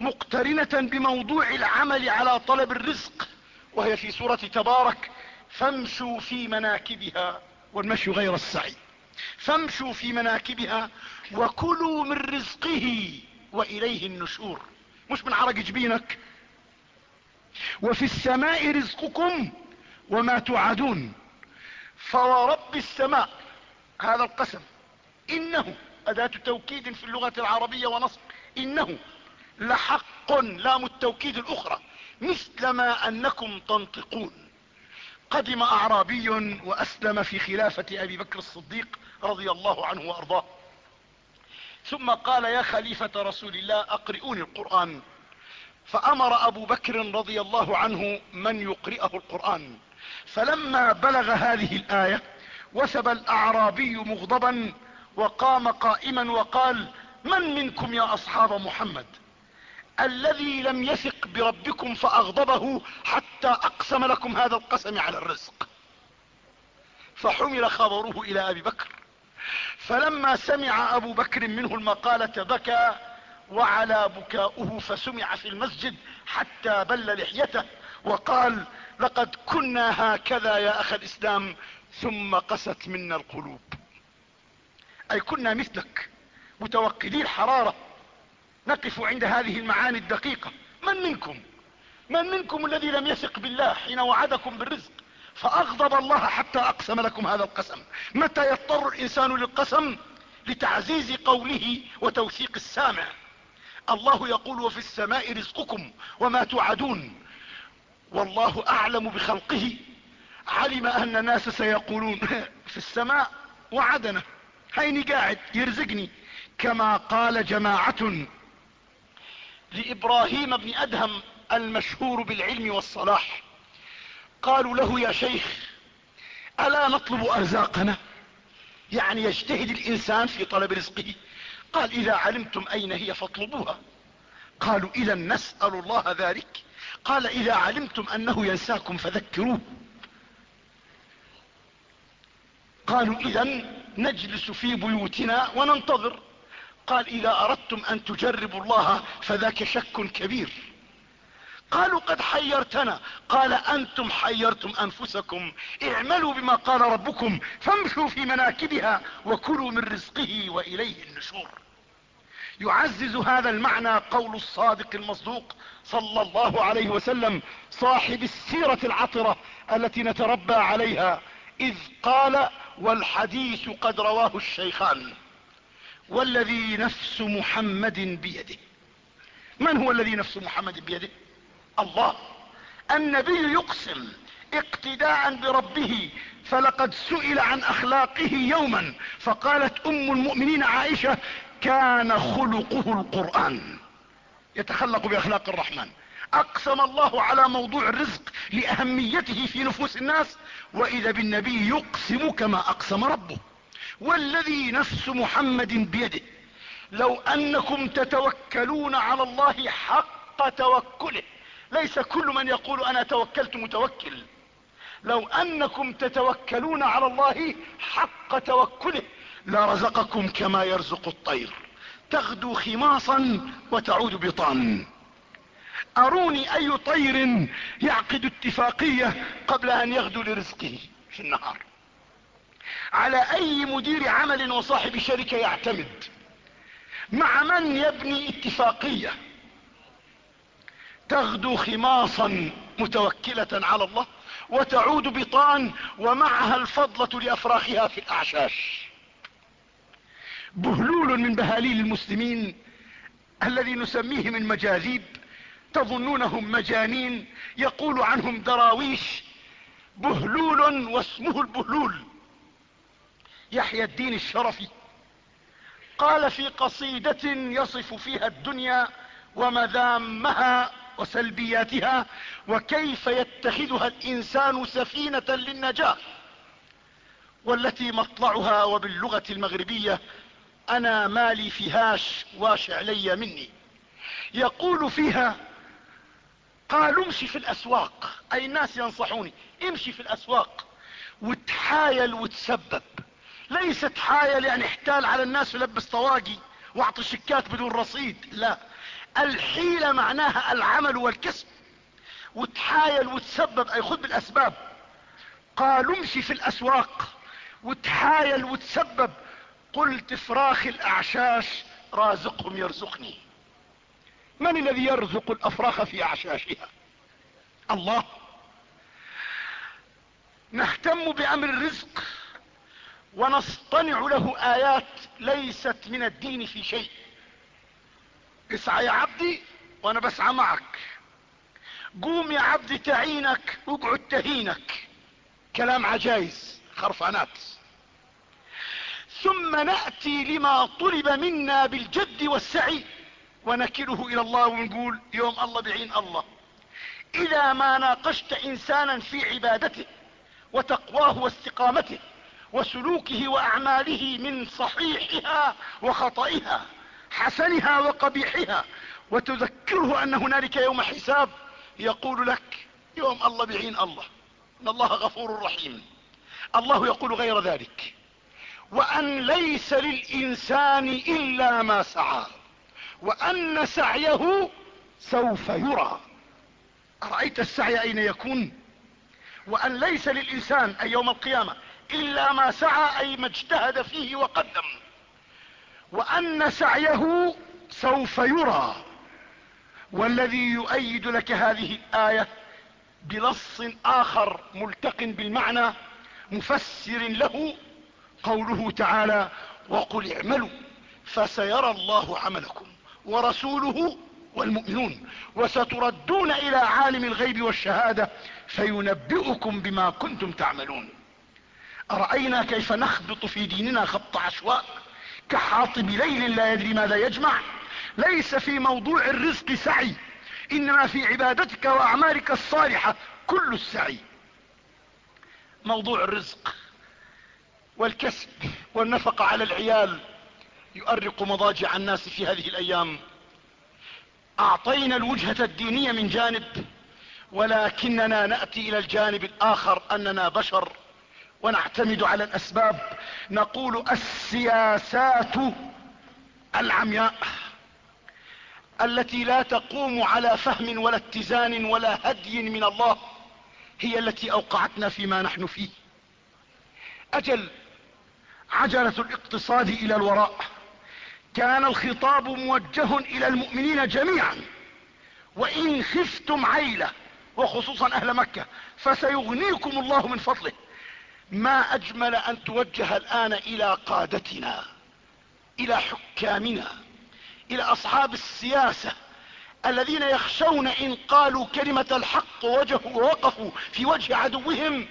مقترنة بموضوع العمل على طلب الرزق وهي في سورة تبارك فامشوا في مناكبها والمشي غير السعي. فامشوا في مناكبها وكلوا من رزقه وإليه النشور. مش من عرق جبينك. وفي السماء رزقكم وما توعدون. فورب السماء هذا القسم إنه أداة توكيد في اللغة العربية ونصب إنه لحق لام التوكيد الأخرى مثل ما أنكم تنطقون. قدم أعرابي وأسلم في خلافة أبي بكر الصديق رضي الله عنه وأرضاه. ثم قال يا خليفة رسول الله اقرئوني القرآن. فأمر أبو بكر رضي الله عنه من يقرئه القرآن. فلما بلغ هذه الآية وثب الأعرابي مغضبا وقام قائما وقال من منكم يا أصحاب محمد؟ الذي لم يثق بربكم فأغضبه حتى أقسم لكم هذا القسم على الرزق. فحمل خبره إلى أبي بكر. فلما سمع أبو بكر منه المقالة بكى وعلى بكاؤه فسمع في المسجد حتى بل لحيته وقال لقد كنا هكذا يا أخ الإسلام ثم قست منا القلوب. أي كنا مثلك متوقدي الحرارة. نقف عند هذه المعاني الدقيقة. من منكم؟ من منكم الذي لم يثق بالله حين وعدكم بالرزق؟ فأغضب الله حتى أقسم لكم هذا القسم. متى يضطر الإنسان للقسم؟ لتعزيز قوله وتوثيق السامع. الله يقول وفي السماء رزقكم وما توعدون. والله أعلم بخلقه. علم أن الناس سيقولون في السماء وعدنا. هيني قاعد يرزقني. كما قال جماعة لإبراهيم بن أدهم المشهور بالعلم والصلاح. قالوا له يا شيخ ألا نطلب أرزاقنا؟ يعني يجتهد الإنسان في طلب رزقه. قال إذا علمتم أين هي فاطلبوها. قالوا إذا نسأل الله ذلك. قال إذا علمتم أنه ينساكم فذكروه. قالوا إذا نجلس في بيوتنا وننتظر. قال إذا أردتم أن تجربوا الله فذاك شك كبير. قالوا قد حيرتنا. قال أنتم حيرتم أنفسكم. اعملوا بما قال ربكم فامشوا في مناكبها وكلوا من رزقه وإليه النشور. يعزز هذا المعنى قول الصادق المصدوق صلى الله عليه وسلم صاحب السيرة العطرة التي نتربى عليها. إذ قال والحديث قد رواه الشيخان. والذي نفس محمد بيده. من هو الذي نفس محمد بيده؟ الله. النبي يقسم اقتداء بربه فلقد سئل عن أخلاقه يوما فقالت أم المؤمنين عائشة كان خلقه القرآن. يتخلق بأخلاق الرحمن. أقسم الله على موضوع الرزق لأهميته في نفوس الناس وإذا بالنبي يقسم كما أقسم ربه. والذي نفس محمد بيده. لو أنكم تتوكلون على الله حق توكله. ليس كل من يقول أنا توكلت متوكل. لو أنكم تتوكلون على الله حق توكله لرزقكم كما يرزق الطير. تغدو خماصا وتعود بطان. أروني أي طير يعقد اتفاقية قبل أن يغدو لرزقه في النهار. على أي مدير عمل وصاحب شركة يعتمد. مع من يبني اتفاقية؟ تغدو خماصا متوكلة على الله وتعود بطان ومعها الفضلة لأفراخها في الأعشاش. بهلول من بهاليل المسلمين الذي نسميه من مجاذيب تظنونهم مجانين يقول عنهم دراويش بهلول واسمه البهلول. يحيى الدين الشرفي. قال في قصيدة يصف فيها الدنيا ومذامها وسلبياتها وكيف يتخذها الإنسان سفينة للنجاة. والتي مطلعها وباللغة المغربية أنا مالي فيهاش واش علي مني. يقول فيها قال امشي في الأسواق. أي الناس ينصحوني امشي في الأسواق. وتحايل وتسبب. ليس تحايل يعني احتال على الناس ولبس طواقي وأعطي شيكات بدون رصيد لا. الحيلة معناها العمل والكسب. وتحايل وتسبب أي خذ بالأسباب. قال امشي في الأسواق. وتحايل وتسبب. قلت فراخ الأعشاش رازقهم يرزقني. من الذي يرزق الأفراخ في أعشاشها؟ الله. نهتم بأمر الرزق. ونصطنع له آيات ليست من الدين في شيء. اسعى يا عبدي وأنا بسعى معك. قوم يا عبدي تعينك واقعد تهينك. كلام عجايز خرفانات. ثم نأتي لما طلب منا بالجد والسعي. ونكله إلى الله ونقول يوم الله بعين الله. اذا ما ناقشت إنسانا في عبادته وتقواه واستقامته. وسلوكه وأعماله من صحيحها وخطئها حسنها وقبيحها. وتذكره أن هنالك يوم حساب يقول لك يوم الله بعين الله إن الله غفور رحيم. الله يقول غير ذلك. وأن ليس للإنسان إلا ما سعى وأن سعيه سوف يرى. أرأيت السعي أين يكون؟ وأن ليس للإنسان أي يوم القيامة إلا ما سعى أي ما اجتهد فيه وقدم. وأن سعيه سوف يرى. والذي يؤيد لك هذه الآية بنص آخر ملتق بالمعنى مفسر له قوله تعالى وقل اعملوا فسيرى الله عملكم ورسوله والمؤمنون وستردون إلى عالم الغيب والشهادة فينبئكم بما كنتم تعملون. أرأينا كيف نخبط في ديننا خبط عشواء؟ كحاطب ليل لا يدري ماذا يجمع. ليس في موضوع الرزق سعي. إنما في عبادتك وأعمالك الصالحة كل السعي. موضوع الرزق والكسب والنفقة على العيال يؤرق مضاجع الناس في هذه الأيام. أعطينا الوجهة الدينية من جانب ولكننا نأتي إلى الجانب الآخر أننا بشر. ونعتمد على الأسباب. نقول السياسات العمياء التي لا تقوم على فهم ولا اتزان ولا هدي من الله هي التي أوقعتنا فيما نحن فيه. أجل عجلة الاقتصاد إلى الوراء. كان الخطاب موجه إلى المؤمنين جميعا. وإن خفتم عيلة وخصوصا أهل مكة فسيغنيكم الله من فضله. ما أجمل أن توجه الآن إلى قادتنا إلى حكامنا إلى أصحاب السياسة الذين يخشون إن قالوا كلمة الحق ووقفوا في وجه عدوهم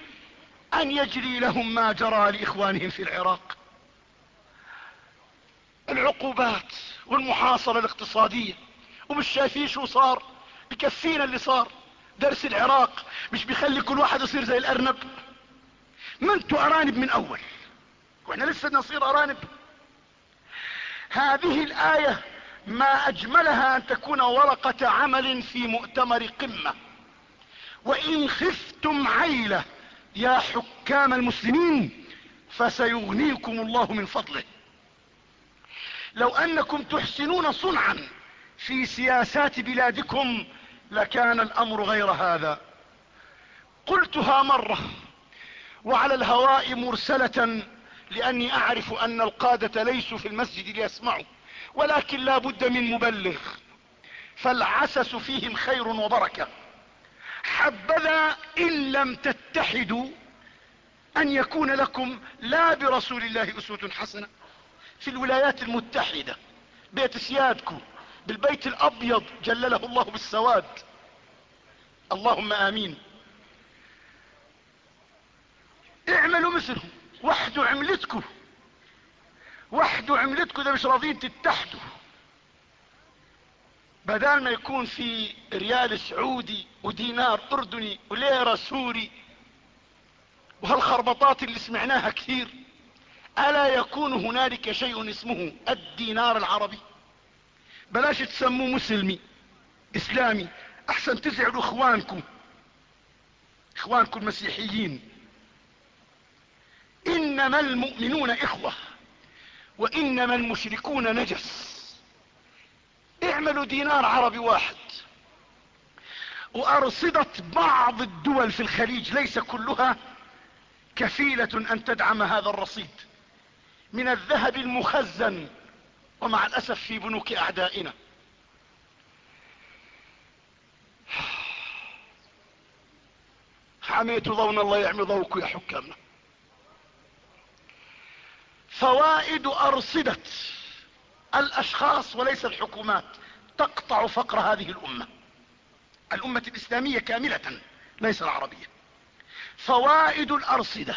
أن يجري لهم ما جرى لإخوانهم في العراق. العقوبات والمحاصرة الاقتصادية ومش شايفين شو صار؟ بكفينا اللي صار. درس العراق مش بيخلي كل واحد يصير زي الأرنب. ما ارانب من أول؟ وإحنا لسه نصير أرانب. هذه الآية ما أجملها أن تكون ورقة عمل في مؤتمر قمة. وإن خفتم عيلة يا حكام المسلمين فسيغنيكم الله من فضله. لو أنكم تحسنون صنعا في سياسات بلادكم لكان الأمر غير هذا. قلتها مرة وعلى الهواء مرسلة لأني أعرف أن القادة ليسوا في المسجد ليسمعوا ولكن لا بد من مبلغ. فالعسس فيهم خير وبركة. حبذا إن لم تتحدوا أن يكون لكم لا برسول الله أسوة حسنة. في الولايات المتحدة بيت سيادكم بالبيت الأبيض جلله الله بالسواد. اللهم آمين. اعملوا مثلهم وحدوا عملتكم. وحدوا عملتكم اذا مش راضين تتحدوا. بدل ما يكون في ريال سعودي ودينار أردني وليرة سوري وهالخربطات اللي سمعناها كثير ألا يكون هنالك شيء اسمه الدينار العربي؟ بلاش تسموه مسلمي إسلامي. أحسن تزعلوا إخوانكم إخوانكم المسيحيين. إنما المؤمنون إخوة وإنما المشركون نجس. اعملوا دينار عربي واحد. وارصدة بعض الدول في الخليج ليس كلها كفيلة أن تدعم هذا الرصيد. من الذهب المخزن ومع الأسف في بنوك أعدائنا. حميت ضون الله يعمي ضوك يا حكامنا فوائد أرصدة الأشخاص وليس الحكومات تقطع فقر هذه الأمة. الأمة الإسلامية كاملة ليس العربية. فوائد الأرصدة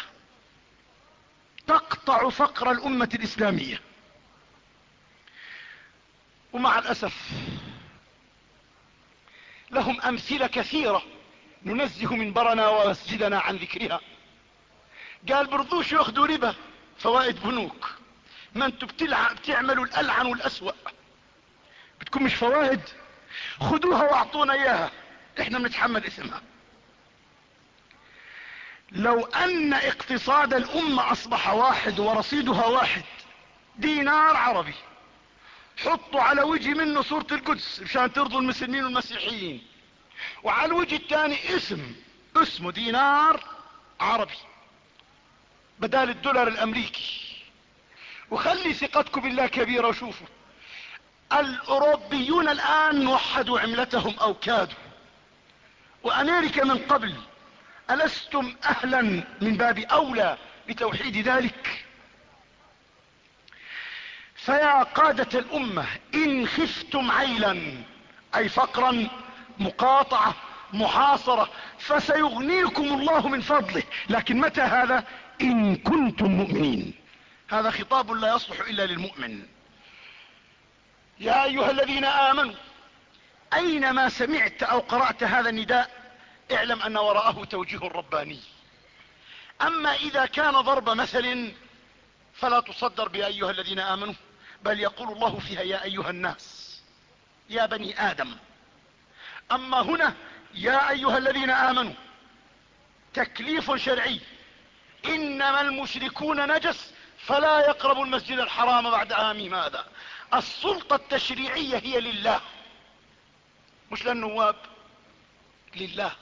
تقطع فقر الأمة الإسلامية. ومع الأسف لهم أمثلة كثيرة ننزه منبرنا ومسجدنا عن ذكرها. قال برضوش ياخدوا ربا. فوائد بنوك. ما أنتوا بتعملوا الألعن والأسوأ. بتكون مش فوائد. خدوها واعطونا إياها. إحنا بنتحمل اسمها لو أن اقتصاد الأمة أصبح واحد ورصيدها واحد دينار عربي. حطوا على وجه منه صورة القدس مشان ترضوا المسلمين والمسيحيين. وعلى الوجه الثاني اسم. اسمه دينار عربي. بدال الدولار الأمريكي. وخلي ثقتكم بالله كبيرة وشوفوا الأوروبيون الآن وحدوا عملتهم أو كادوا. وأمريكا من قبل ألستم أهلا من باب أولى بتوحيد ذلك؟ فيا قادة الأمة إن خفتم عيلا أي فقرا مقاطعة محاصرة فسيغنيكم الله من فضله. لكن متى هذا؟ إن كنتم مؤمنين. هذا خطاب لا يصلح إلا للمؤمن. يا أيها الذين آمنوا اينما سمعت أو قرأت هذا النداء؟ اعلم أن وراءه توجيه رباني. أما إذا كان ضرب مثل فلا تصدر بيا أيها الذين آمنوا بل يقول الله فيها يا أيها الناس يا بني آدم. أما هنا يا أيها الذين آمنوا تكليف شرعي. إنما المشركون نجس فلا يقربوا المسجد الحرام بعد عامهم هذا السلطة التشريعية هي لله. مش للنواب لله.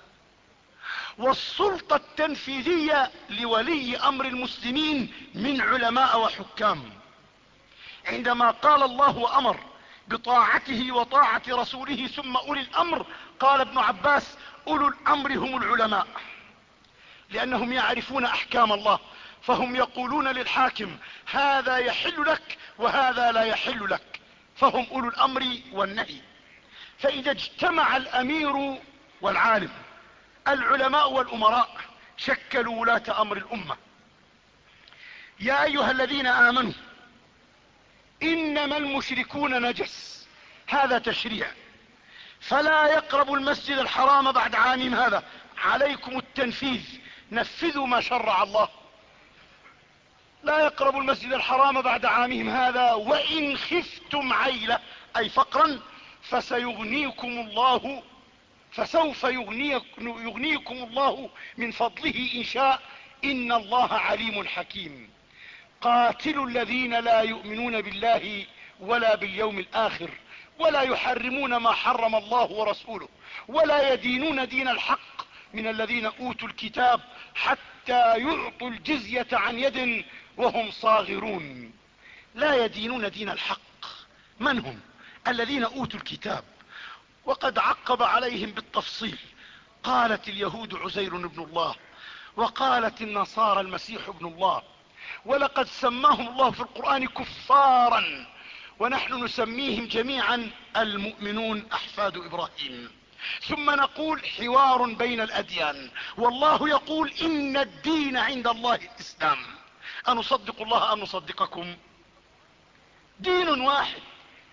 والسلطة التنفيذية لولي أمر المسلمين من علماء وحكام. عندما قال الله وامر بطاعته وطاعة رسوله ثم أولي الأمر قال ابن عباس أولو الأمر هم العلماء. لأنهم يعرفون أحكام الله فهم يقولون للحاكم هذا يحل لك وهذا لا يحل لك. فهم أولو الأمر والنهي. فإذا اجتمع الأمير والعالم العلماء والأمراء شكلوا ولاة أمر الأمة. يا أيها الذين آمنوا إنما المشركون نجس. هذا تشريع. فلا يقربوا المسجد الحرام بعد عامهم هذا. عليكم التنفيذ. نفذوا ما شرع الله. لا يقربوا المسجد الحرام بعد عامهم هذا وإن خفتم عيلة أي فقرا فسيغنيكم الله فسوف يغنيكم الله من فضله إن شاء. إن الله عليم حكيم. قاتلوا الذين لا يؤمنون بالله ولا باليوم الآخر ولا يحرمون ما حرم الله ورسوله ولا يدينون دين الحق من الذين أوتوا الكتاب حتى يعطوا الجزية عن يد وهم صاغرون. لا يدينون دين الحق. من هم؟ الذين أوتوا الكتاب. وقد عقب عليهم بالتفصيل. قالت اليهود عزير بن الله وقالت النصارى المسيح ابن الله ولقد سماهم الله في القرآن كفارا ونحن نسميهم جميعا المؤمنون أحفاد إبراهيم. ثم نقول حوار بين الأديان. والله يقول إن الدين عند الله الإسلام. أنصدق الله أم نصدقكم؟ دين واحد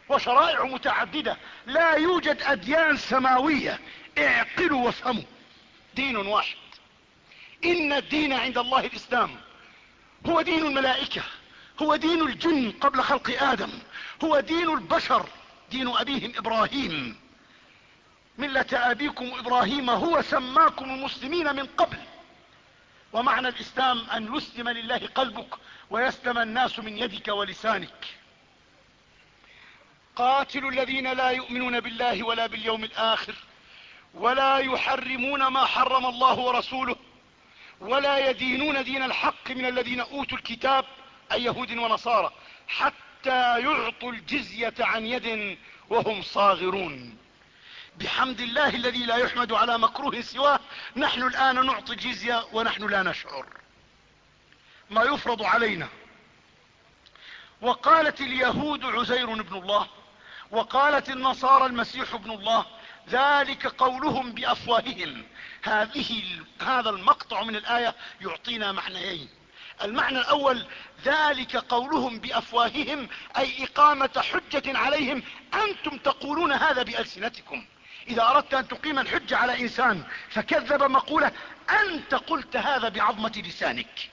وشرائع متعددة. لا يوجد أديان سماوية. اعقلوا وافهموا. دين واحد. إن الدين عند الله الإسلام. هو دين الملائكة. هو دين الجن قبل خلق آدم. هو دين البشر. دين أبيهم إبراهيم. ملة أبيكم إبراهيم هو سماكم المسلمين من قبل. ومعنى الإسلام أن يسلم لله قلبك ويسلم الناس من يدك ولسانك. قاتلوا الذين لا يؤمنون بالله ولا باليوم الآخر ولا يحرمون ما حرم الله ورسوله ولا يدينون دين الحق من الذين أوتوا الكتاب أي يهود ونصارى حتى يعطوا الجزية عن يد وهم صاغرون. بحمد الله الذي لا يحمد على مكروه سواه نحن الآن نعطي الجزية ونحن لا نشعر. ما يفرض علينا. وقالت اليهود عزير بن الله وقالت النصارى المسيح ابن الله ذلك قولهم بأفواههم. هذه هذا المقطع من الآية يعطينا معنيين. المعنى الأول ذلك قولهم بأفواههم أي إقامة حجة عليهم أنتم تقولون هذا بألسنتكم. إذا أردت أن تقيم الحجة على إنسان فكذب مقولة أنت قلت هذا بعظمة لسانك.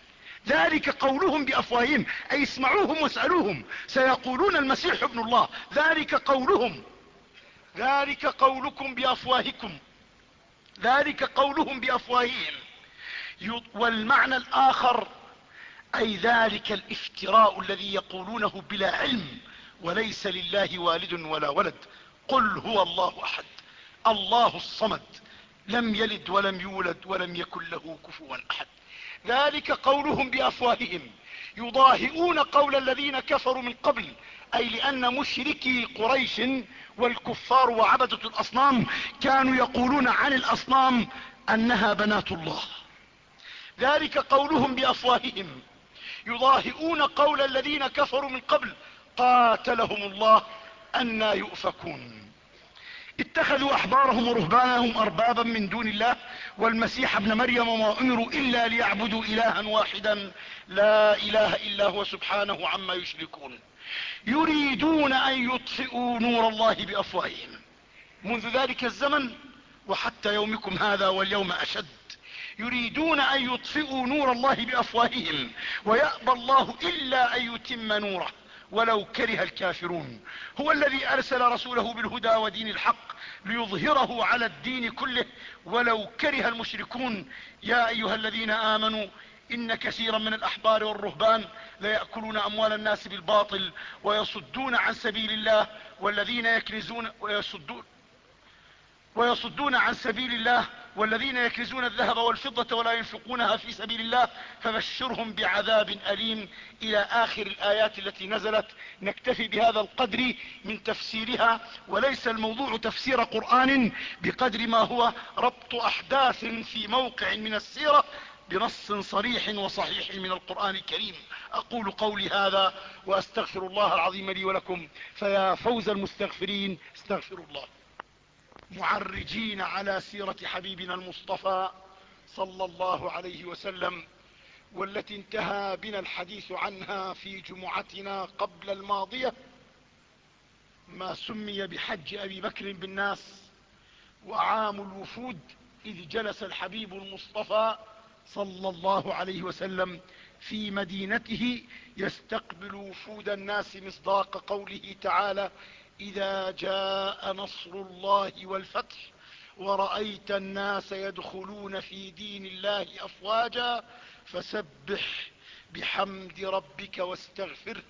ذلك قولهم بأفواههم أي اسمعوهم واسألوهم. سيقولون المسيح ابن الله. ذلك قولهم. ذلك قولكم بأفواهكم. ذلك قولهم بأفواههم. والمعنى الآخر أي ذلك الافتراء الذي يقولونه بلا علم وليس لله والد ولا ولد. قل هو الله أحد. الله الصمد. لم يلد ولم يولد ولم يكن له كفوا أحد. ذلك قولهم بأفواههم. يضاهئون قول الذين كفروا من قبل أي لأن مشركي قريش والكفار وعبدة الأصنام كانوا يقولون عن الأصنام أنها بنات الله. ذلك قولهم بأفواههم. يضاهئون قول الذين كفروا من قبل قاتلهم الله أنا يؤفكون. اتخذوا أحبارهم ورهبانهم أربابا من دون الله والمسيح ابن مريم وما أمروا إلا ليعبدوا إلها واحدا لا إله إلا هو سبحانه عما يشركون. يريدون أن يطفئوا نور الله بأفواههم. منذ ذلك الزمن وحتى يومكم هذا واليوم أشد يريدون أن يطفئوا نور الله بأفواههم ويأبى الله إلا أن يتم نوره. ولو كره الكافرون. هو الذي أرسل رسوله بالهدى ودين الحق ليظهره على الدين كله. ولو كره المشركون يا أيها الذين آمنوا إن كثيرا من الأحبار والرهبان ليأكلون أموال الناس بالباطل ويصدون عن سبيل الله والذين يكنزون ويصدون ويصدون عن سبيل الله والذين يكنزون الذهب والفضة ولا ينفقونها في سبيل الله فبشرهم بعذاب أليم إلى آخر الآيات التي نزلت. نكتفي بهذا القدر من تفسيرها وليس الموضوع تفسير قرآن بقدر ما هو ربط أحداث في موقع من السيرة بنص صريح وصحيح من القرآن الكريم. أقول قولي هذا وأستغفر الله العظيم لي ولكم. فيا فوز المستغفرين استغفروا الله. معرجين على سيرة حبيبنا المصطفى صلى الله عليه وسلم والتي انتهى بنا الحديث عنها في جمعتنا قبل الماضية ما سمي بحج أبي بكر بالناس وعام الوفود إذ جلس الحبيب المصطفى صلى الله عليه وسلم في مدينته يستقبل وفود الناس مصداق قوله تعالى إذا جاء نصر الله والفتح ورأيت الناس يدخلون في دين الله أفواجا فسبح بحمد ربك واستغفره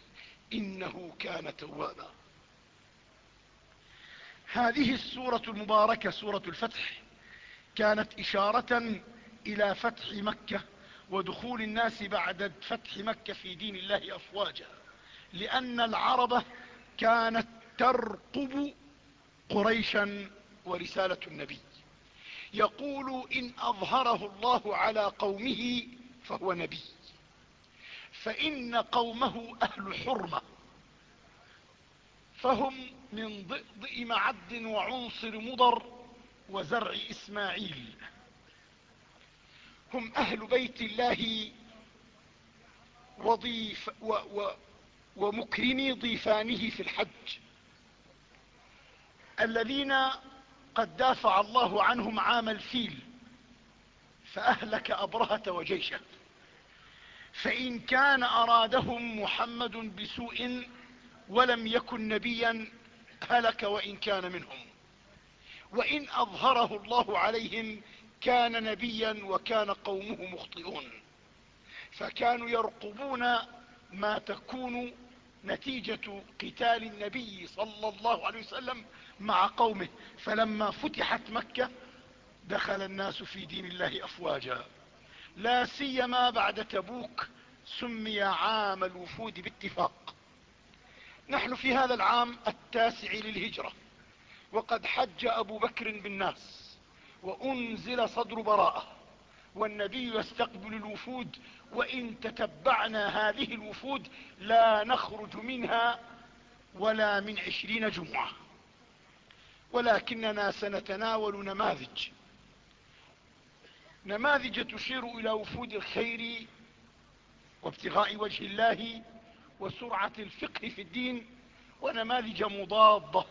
إنه كان توابا. هذه السورة المباركة سورة الفتح كانت إشارة إلى فتح مكة ودخول الناس بعد فتح مكة في دين الله أفواجا لأن العرب كانت ترقب قريشا ورسالة النبي. يقول إن أظهره الله على قومه فهو نبي. فإن قومه أهل حرمة. فهم من ضئضئ معد وعنصر مضر وزرع إسماعيل. هم أهل بيت الله وضيف و و ومكرمي ضيفانه في الحج. الذين قد دافع الله عنهم عام الفيل فأهلك أبرهة وجيشه. فإن كان أرادهم محمد بسوء ولم يكن نبيا هلك وإن كان منهم. وإن أظهره الله عليهم كان نبيا وكان قومه مخطئون. فكانوا يرقبون ما تكون نتيجة قتال النبي صلى الله عليه وسلم مع قومه فلما فتحت مكة دخل الناس في دين الله أفواجا. لا سيما بعد تبوك سمي عام الوفود باتفاق. نحن في هذا العام التاسع للهجرة وقد حج أبو بكر بالناس وأنزل صدر براءة والنبي يستقبل الوفود وإن تتبعنا هذه الوفود لا نخرج منها ولا من عشرين جمعة. ولكننا سنتناول نماذج. نماذج تشير إلى وفود الخير ابتغاء وجه الله وسرعة الفقه في الدين ونماذج مضادة.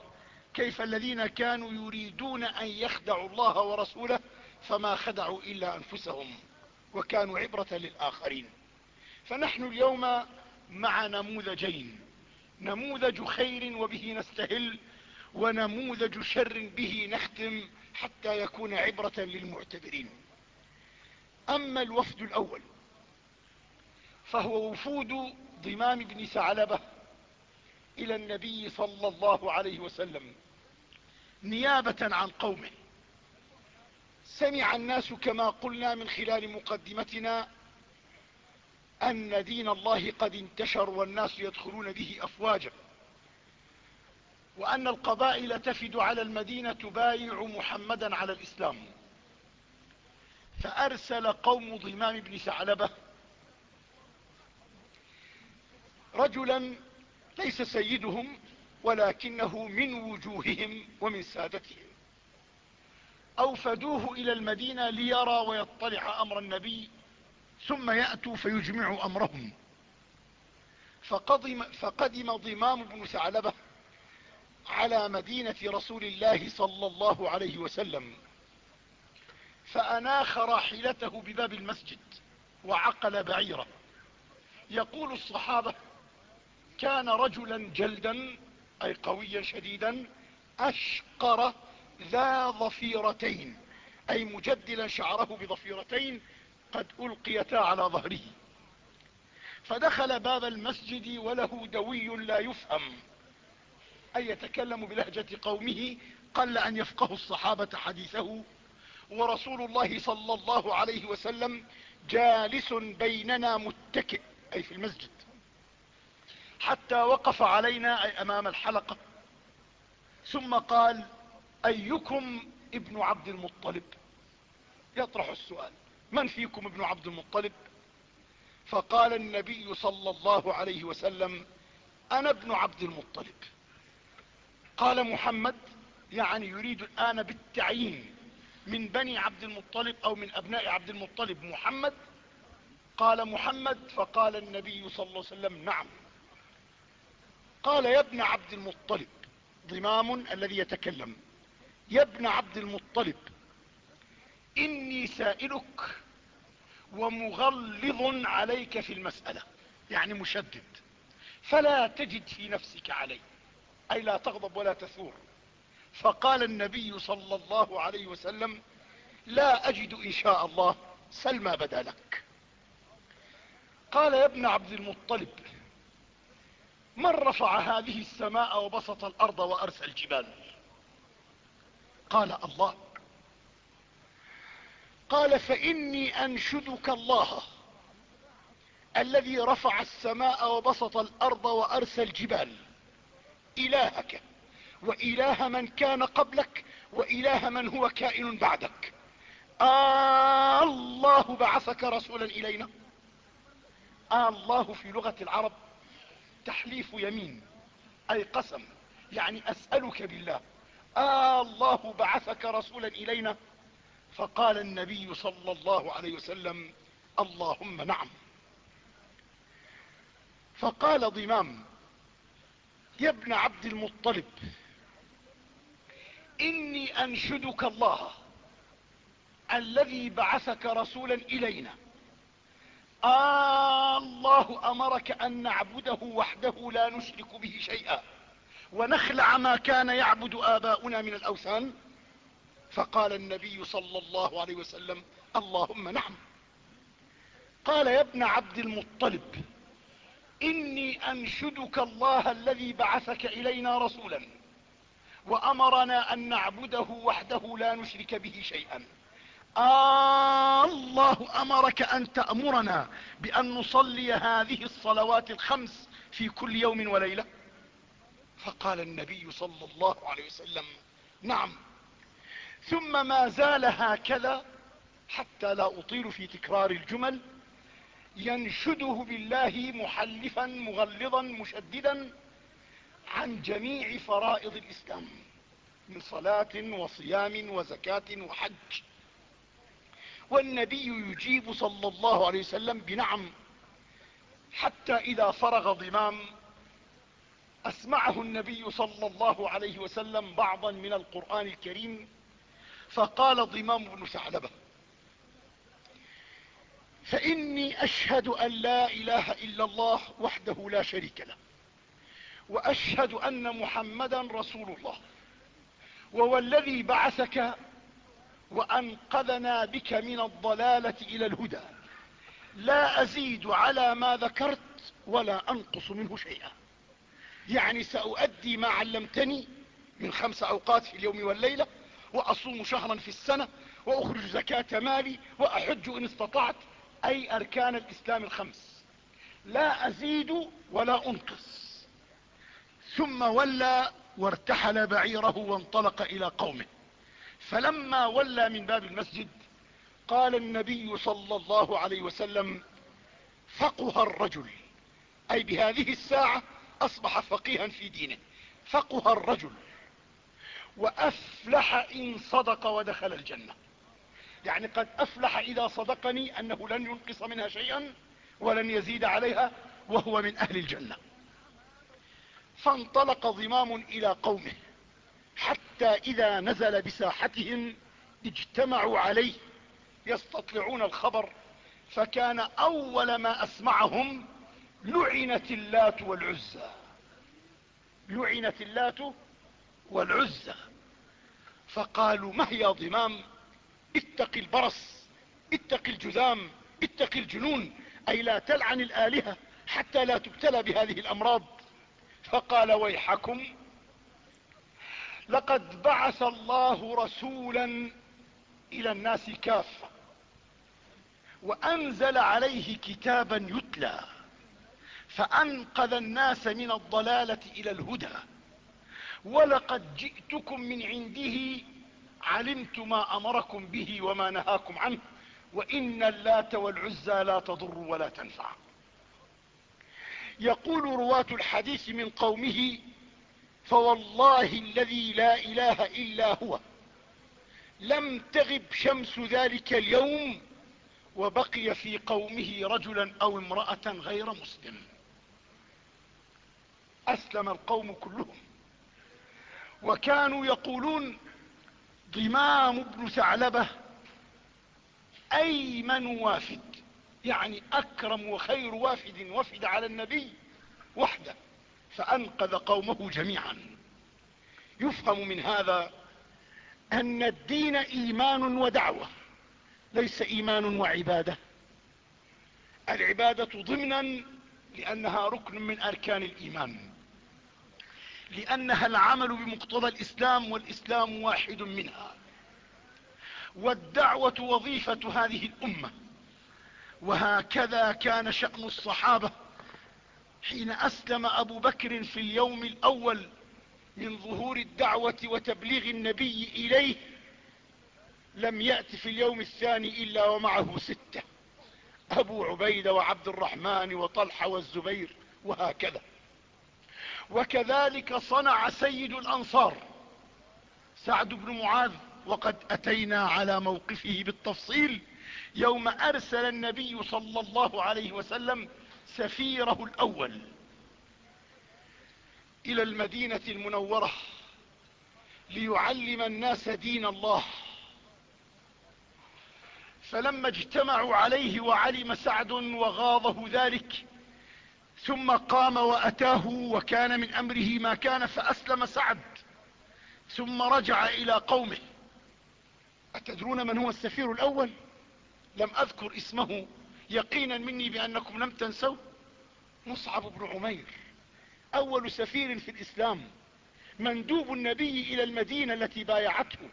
كيف الذين كانوا يريدون أن يخدعوا الله ورسوله فما خدعوا إلا أنفسهم وكانوا عبرة للآخرين. فنحن اليوم مع نموذجين. نموذج خير وبه نستهل ونموذج شر به نختم حتى يكون عبرة للمعتبرين. أما الوفد الأول فهو وفود ضمام بن ثعلبة إلى النبي صلى الله عليه وسلم نيابة عن قومه. سمع الناس كما قلنا من خلال مقدمتنا أن دين الله قد انتشر والناس يدخلون به أفواجا. وأن القبائل تفد على المدينة تبايع محمدا على الإسلام. فأرسل قوم ضمام بن ثعلبة رجلا ليس سيدهم ولكنه من وجوههم ومن سادتهم. أوفدوه إلى المدينة ليرى ويطلع أمر النبي ثم يأتوا فيجمعوا أمرهم. فقدم, فقدم ضمام بن ثعلبة على مدينة رسول الله صلى الله عليه وسلم فأناخ راحلته بباب المسجد وعقل بعيره يقول الصحابة كان رجلا جلدا أي قويا شديدا أشقر ذا ضفيرتين أي مجدلا شعره بضفيرتين قد ألقيتا على ظهره. فدخل باب المسجد وله دوي لا يفهم. أي يتكلم بلهجة قومه قل أن يفقه الصحابة حديثه ورسول الله صلى الله عليه وسلم جالس بيننا متكئ أي في المسجد حتى وقف علينا أي أمام الحلقة ثم قال أيكم ابن عبد المطلب؟ يطرح السؤال من فيكم ابن عبد المطلب؟ فقال النبي صلى الله عليه وسلم أنا ابن عبد المطلب. قال محمد يعني يريد الآن بالتعيين من بني عبد المطلب أو من أبناء عبد المطلب محمد؟ قال محمد فقال النبي صلى الله عليه وسلم نعم. قال يا ابن عبد المطلب ضمام الذي يتكلم يا ابن عبد المطلب إني سائلك ومغلظ عليك في المسألة يعني مشدد فلا تجد في نفسك علي. أي لا تغضب ولا تثور. فقال النبي صلى الله عليه وسلم لا أجد إن شاء الله سل ما بدا لك. قال يا ابن عبد المطلب من رفع هذه السماء وبسط الأرض وأرسى الجبال؟ قال الله. قال فإني أنشدك الله الذي رفع السماء وبسط الأرض وأرسى الجبال. إلهك وإله من كان قبلك وإله من هو كائن بعدك. آه الله بعثك رسولا إلينا. آه الله في لغة العرب تحليف يمين أي قسم يعني أسألك بالله. آه الله بعثك رسولا إلينا. فقال النبي صلى الله عليه وسلم اللهم نعم. فقال ضمام يا ابن عبد المطلب إني أنشدك الله الذي بعثك رسولا إلينا. آه الله أمرك أن نعبده وحده لا نشرك به شيئا ونخلع ما كان يعبد آباؤنا من الأوثان. فقال النبي صلى الله عليه وسلم اللهم نعم. قال يا ابن عبد المطلب إني أنشدك الله الذي بعثك إلينا رسولا وأمرنا أن نعبده وحده لا نشرك به شيئا. آه الله أمرك أن تأمرنا بأن نصلي هذه الصلوات الخمس في كل يوم وليلة؟ فقال النبي صلى الله عليه وسلم نعم. ثم ما زال هكذا حتى لا أطيل في تكرار الجمل ينشده بالله محلفا مغلظا مشددا عن جميع فرائض الإسلام من صلاة وصيام وزكاة وحج. والنبي يجيب صلى الله عليه وسلم بنعم حتى إذا فرغ ضمام. أسمعه النبي صلى الله عليه وسلم بعضا من القرآن الكريم فقال ضمام بن ثعلبة فإني أشهد أن لا إله إلا الله وحده لا شريك له وأشهد أن محمدا رسول الله وهو الذي بعثك وأنقذنا بك من الضلالة إلى الهدى. لا أزيد على ما ذكرت ولا أنقص منه شيئا. يعني سأؤدي ما علمتني من خمس أوقات في اليوم والليلة وأصوم شهرا في السنة وأخرج زكاة مالي وأحج إن استطعت أي أركان الإسلام الخمس. لا أزيد ولا أنقص. ثم ولى وارتحل بعيره وانطلق إلى قومه. فلما ولى من باب المسجد قال النبي صلى الله عليه وسلم فقه الرجل. أي بهذه الساعة أصبح فقيها في دينه. فقه الرجل. وأفلح إن صدق ودخل الجنة. يعني قد أفلح إذا صدقني أنه لن ينقص منها شيئا ولن يزيد عليها وهو من أهل الجنة. فانطلق ضمام إلى قومه حتى إذا نزل بساحتهم اجتمعوا عليه يستطلعون الخبر فكان أول ما أسمعهم لعنت اللات والعزى. لعنت اللات والعزى. فقالوا ما هي ضمام اتق البرص اتق الجذام اتق الجنون أي لا تلعن الآلهة حتى لا تبتلى بهذه الأمراض. فقال ويحكم لقد بعث الله رسولا إلى الناس كافة وأنزل عليه كتابا يتلى فأنقذ الناس من الضلالة إلى الهدى. ولقد جئتكم من عنده علمت ما أمركم به وما نهاكم عنه وإن اللات والعزى لا تضر ولا تنفع. يقول رواة الحديث من قومه فوالله الذي لا إله إلا هو لم تغب شمس ذلك اليوم وبقي في قومه رجلا أو امرأة غير مسلم. أسلم القوم كلهم. وكانوا يقولون ضمام بن ثعلبة أيمن وافد يعني أكرم وخير وافد وفد على النبي وحده فأنقذ قومه جميعا. يفهم من هذا أن الدين إيمان ودعوة ليس إيمان وعبادة. العبادة ضمنا لأنها ركن من أركان الإيمان. لأنها العمل بمقتضى الإسلام والإسلام واحد منها. والدعوة وظيفة هذه الأمة. وهكذا كان شأن الصحابة حين أسلم أبو بكر في اليوم الأول من ظهور الدعوة وتبليغ النبي إليه لم يأت في اليوم الثاني إلا ومعه ستة. أبو عبيدة وعبد الرحمن وطلحة والزبير وهكذا. وكذلك صنع سيد الأنصار سعد بن معاذ وقد أتينا على موقفه بالتفصيل يوم أرسل النبي صلى الله عليه وسلم سفيره الأول إلى المدينة المنورة ليعلم الناس دين الله. فلما اجتمعوا عليه وعلم سعد وغاضه ذلك ثم قام وأتاه وكان من أمره ما كان فأسلم سعد. ثم رجع إلى قومه. أتدرون من هو السفير الأول؟ لم أذكر اسمه. يقينا مني بأنكم لم تنسوا؟ مصعب بن عمير أول سفير في الإسلام مندوب النبي إلى المدينة التي بايعته.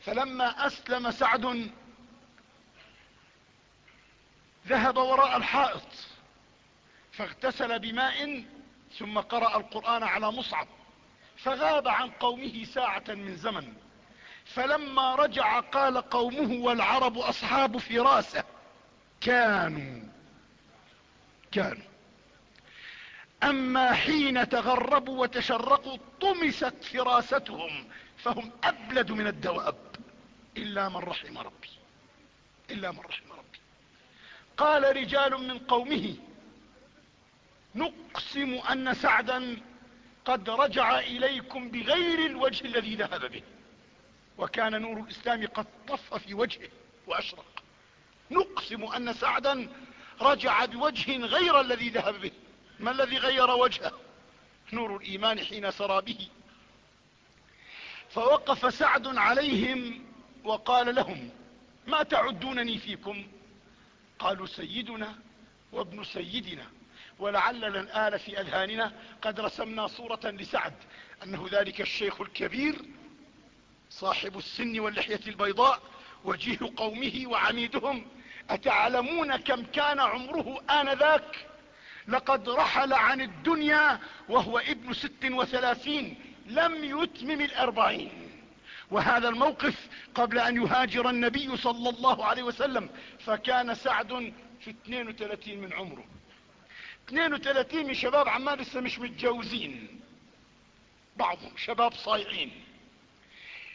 فلما أسلم سعد ذهب وراء الحائط. فاغتسل بماء ثم قرأ القرآن على مصعب فغاب عن قومه ساعة من زمن. فلما رجع قال قومه والعرب أصحاب فراسة كانوا كانوا. أما حين تغربوا وتشرقوا طمست فراستهم فهم أبلد من الدواب. إلا من رحم ربي إلا من رحم ربي. قال رجال من قومه نقسم أن سعدا قد رجع إليكم بغير الوجه الذي ذهب به. وكان نور الإسلام قد طف في وجهه وأشرق. نقسم أن سعدا رجع بوجه غير الذي ذهب به. ما الذي غير وجهه؟ نور الإيمان حين سرى به. فوقف سعد عليهم وقال لهم ما تعدونني فيكم؟ قالوا سيدنا وابن سيدنا. ولعلنا الآن في أذهاننا قد رسمنا صورة لسعد أنه ذلك الشيخ الكبير صاحب السن واللحية البيضاء وجيه قومه وعميدهم. أتعلمون كم كان عمره آنذاك؟ لقد رحل عن الدنيا وهو ابن ست وثلاثين لم يتمم الأربعين. وهذا الموقف قبل أن يهاجر النبي صلى الله عليه وسلم فكان سعد في 32 من عمره. 32 من شباب عمان لسه مش متجوزين. بعضهم شباب صايعين.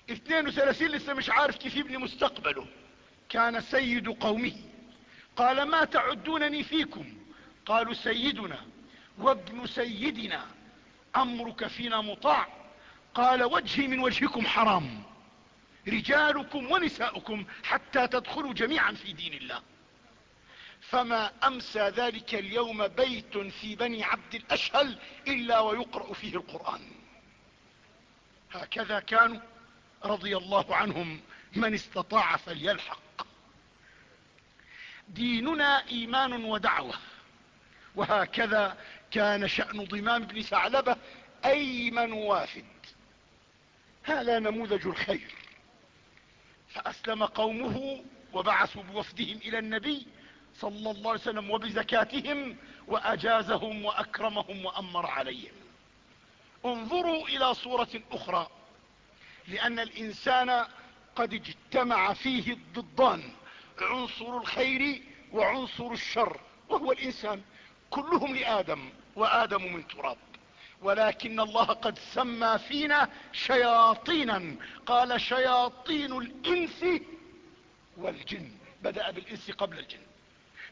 32 لسه مش عارف كيف يبني مستقبله. كان سيد قومه. قال ما تعدونني فيكم؟ قالوا سيدنا وابن سيدنا أمرك فينا مطاع. قال وجهي من وجهكم حرام. رجالكم ونساؤكم حتى تدخلوا جميعا في دين الله. فما أمسى ذلك اليوم بيت في بني عبد الأشهل إلا ويقرأ فيه القرآن. هكذا كانوا رضي الله عنهم من استطاع فليلحق. ديننا إيمان ودعوة وهكذا كان شأن ضمام بن ثعلبة أيمن وافد. هذا نموذج الخير. فأسلم قومه وبعثوا بوفدهم إلى النبي صلى الله عليه وسلم وبزكاتهم وأجازهم وأكرمهم وأمر عليهم. انظروا إلى صورة أخرى لأن الإنسان قد اجتمع فيه الضدان عنصر الخير وعنصر الشر وهو الإنسان كلهم لآدم وآدم من تراب. ولكن الله قد سمى فينا شياطينا قال شياطين الإنس والجن بدأ بالإنس قبل الجن.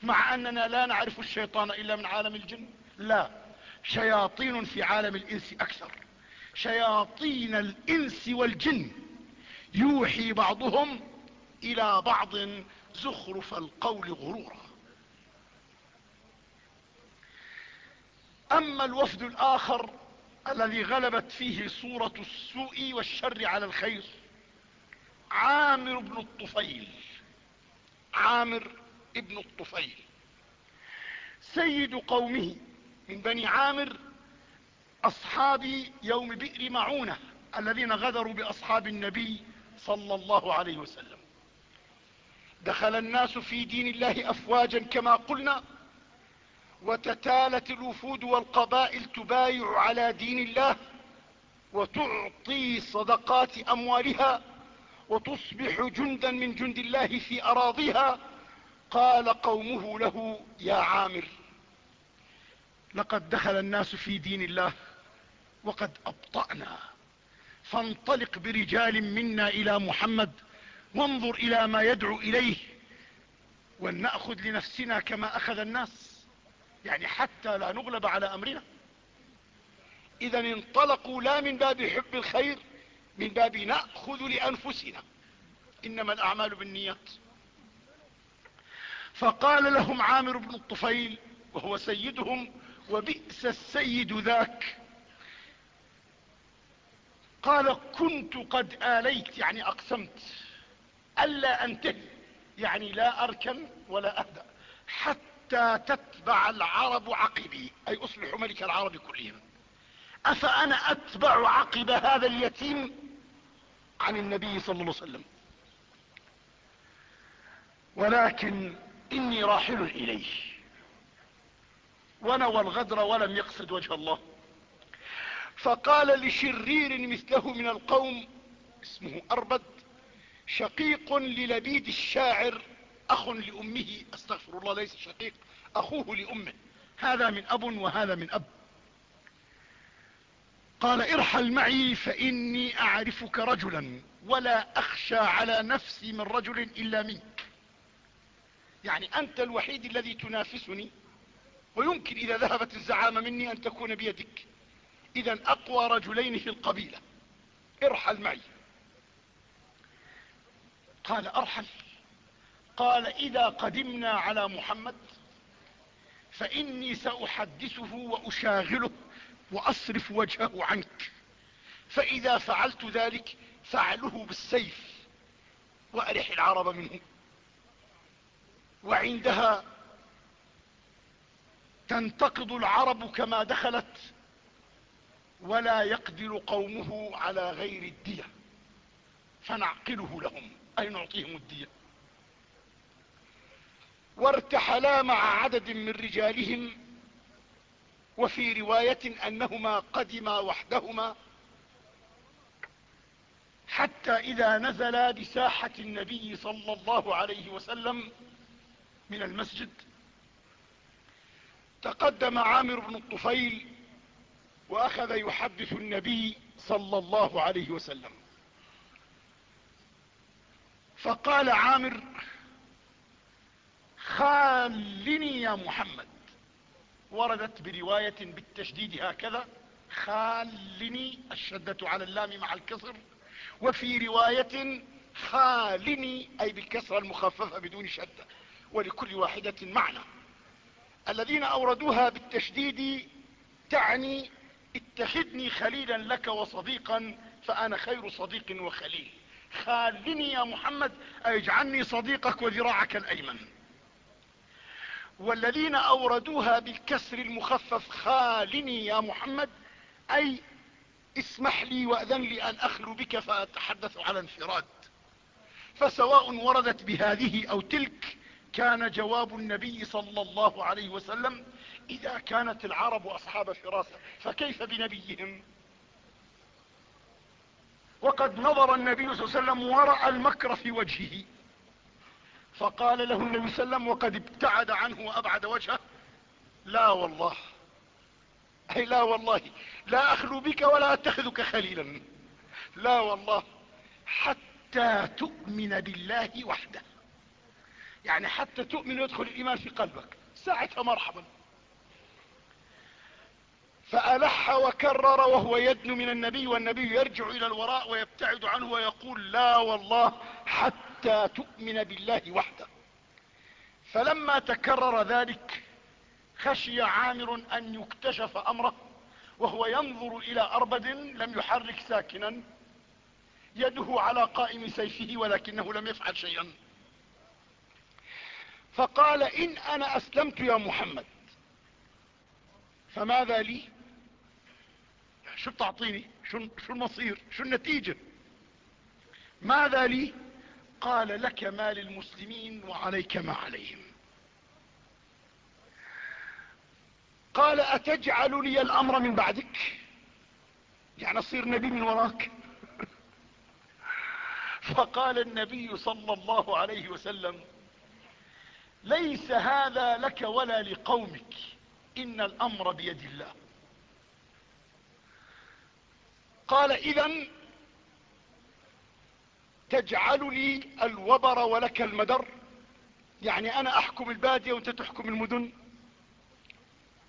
مع أننا لا نعرف الشيطان إلا من عالم الجن؟ لا. شياطين في عالم الإنس أكثر. شياطين الإنس والجن. يوحي بعضهم إلى بعض زخرف القول غرورا. أما الوفد الآخر الذي غلبت فيه صورة السوء والشر على الخير عامر بن الطفيل. عامر ابن الطفيل. سيد قومه من بني عامر أصحاب يوم بئر معونة الذين غدروا بأصحاب النبي صلى الله عليه وسلم. دخل الناس في دين الله أفواجا كما قلنا وتتالت الوفود والقبائل تبايع على دين الله وتعطي صدقات أموالها وتصبح جندا من جند الله في أراضيها قال قومه له يا عامر لقد دخل الناس في دين الله وقد أبطأنا. فانطلق برجال منا إلى محمد وانظر إلى ما يدعو إليه ولنأخذ لنفسنا كما أخذ الناس. يعني حتى لا نغلب على أمرنا. اذا انطلقوا لا من باب حب الخير من باب نأخذ لأنفسنا. إنما الأعمال بالنيات. فقال لهم عامر بن الطفيل وهو سيدهم وبئس السيد ذاك. قال كنت قد آليت يعني أقسمت. ألا أنتهي يعني لا أركن ولا أهدأ حتى تتبع العرب عقبي. أي اصلح ملك العرب كلهم. أفأنا أتبع عقب هذا اليتيم؟ عن النبي صلى الله عليه وسلم. ولكن إني راحل اليه ونوى الغدر ولم يقصد وجه الله. فقال لشرير مثله من القوم اسمه أربد شقيق للبيد الشاعر أخ لأمه أستغفر الله ليس شقيق أخوه لأمه. هذا من أب وهذا من أب. قال ارحل معي فإني أعرفك رجلا ولا أخشى على نفسي من رجل إلا منك. يعني أنت الوحيد الذي تنافسني ويمكن إذا ذهبت الزعامة مني أن تكون بيدك. اذا أقوى رجلين في القبيلة. ارحل معي. قال أرحل. قال إذا قدمنا على محمد فإني سأحدثه وأشاغله وأصرف وجهه عنك. فإذا فعلت ذلك فعله بالسيف وأرح العرب منه. وعندها تنتقض العرب كما دخلت ولا يقدر قومه على غير الدية. فنعقله لهم. أي نعطيهم الدية. وارتحلا مع عدد من رجالهم. وفي رواية أنهما قدما وحدهما. حتى إذا نزلا بساحة النبي صلى الله عليه وسلم من المسجد تقدم عامر بن الطفيل وأخذ يحدث النبي صلى الله عليه وسلم. فقال عامر خالني يا محمد. وردت برواية بالتشديد هكذا خالني الشدة على اللام مع الكسر. وفي رواية خالني أي بالكسرة المخففة بدون شدة. ولكل واحدة معنى. الذين أوردوها بالتشديد تعني اتخذني خليلا لك وصديقا فأنا خير صديق وخليل. خالني يا محمد اجعلني صديقك وذراعك الأيمن. والذين أوردوها بالكسر المخفف خالني يا محمد أي اسمح لي وأذن لي أن أخلو بك فأتحدث على انفراد. فسواء وردت بهذه أو تلك كان جواب النبي صلى الله عليه وسلم إذا كانت العرب أصحاب فراسة فكيف بنبيهم؟ وقد نظر النبي صلى الله عليه وسلم ورأى المكر في وجهه. فقال له النبي صلى الله عليه وسلم وقد ابتعد عنه وأبعد وجهه لا والله أي لا والله لا أخلو بك ولا أتخذك خليلا لا والله حتى تؤمن بالله وحده. يعني حتى تؤمن ويدخل الإيمان في قلبك. ساعتها مرحبا. فألح وكرر وهو يدن من النبي والنبي يرجع إلى الوراء ويبتعد عنه ويقول لا والله حتى تؤمن بالله وحده. فلما تكرر ذلك خشي عامر أن يكتشف أمره وهو ينظر إلى أربد لم يحرك ساكنا يده على قائم سيفه ولكنه لم يفعل شيئا. فقال إن أنا أسلمت يا محمد. فماذا لي؟ شو تعطيني شو, شو المصير؟ شو النتيجة؟ ماذا لي؟ قال لك ما للمسلمين وعليك ما عليهم. قال أتجعل لي الأمر من بعدك؟ يعني أصير نبي من وراك؟ فقال النبي صلى الله عليه وسلم ليس هذا لك ولا لقومك. إن الأمر بيد الله. قال اذا تجعل لي الوبر ولك المدر. يعني أنا أحكم البادية وأنت تحكم المدن.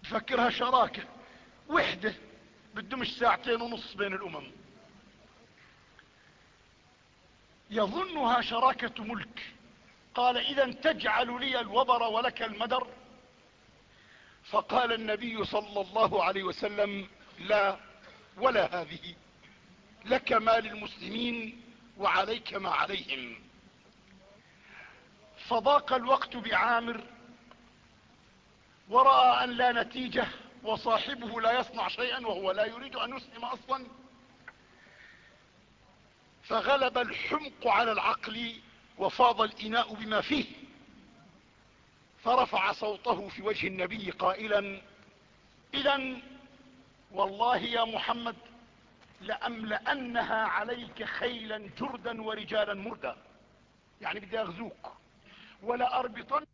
تفكرها شراكة. وحدة بدمش ساعتين ونص بين الأمم. يظنها شراكة ملك. قال إذا تجعل لي الوبر ولك المدر. فقال النبي صلى الله عليه وسلم لا ولا هذه. لك ما للمسلمين وعليك ما عليهم. فضاق الوقت بعامر ورأى أن لا نتيجة وصاحبه لا يصنع شيئا وهو لا يريد أن يسلم أصلا. فغلب الحمق على العقل وفاض الإناء بما فيه. فرفع صوته في وجه النبي قائلا اذا والله يا محمد لأملأنها عليك خيلا جردا ورجالا مردا. يعني بدي أغزوك. ولأربطن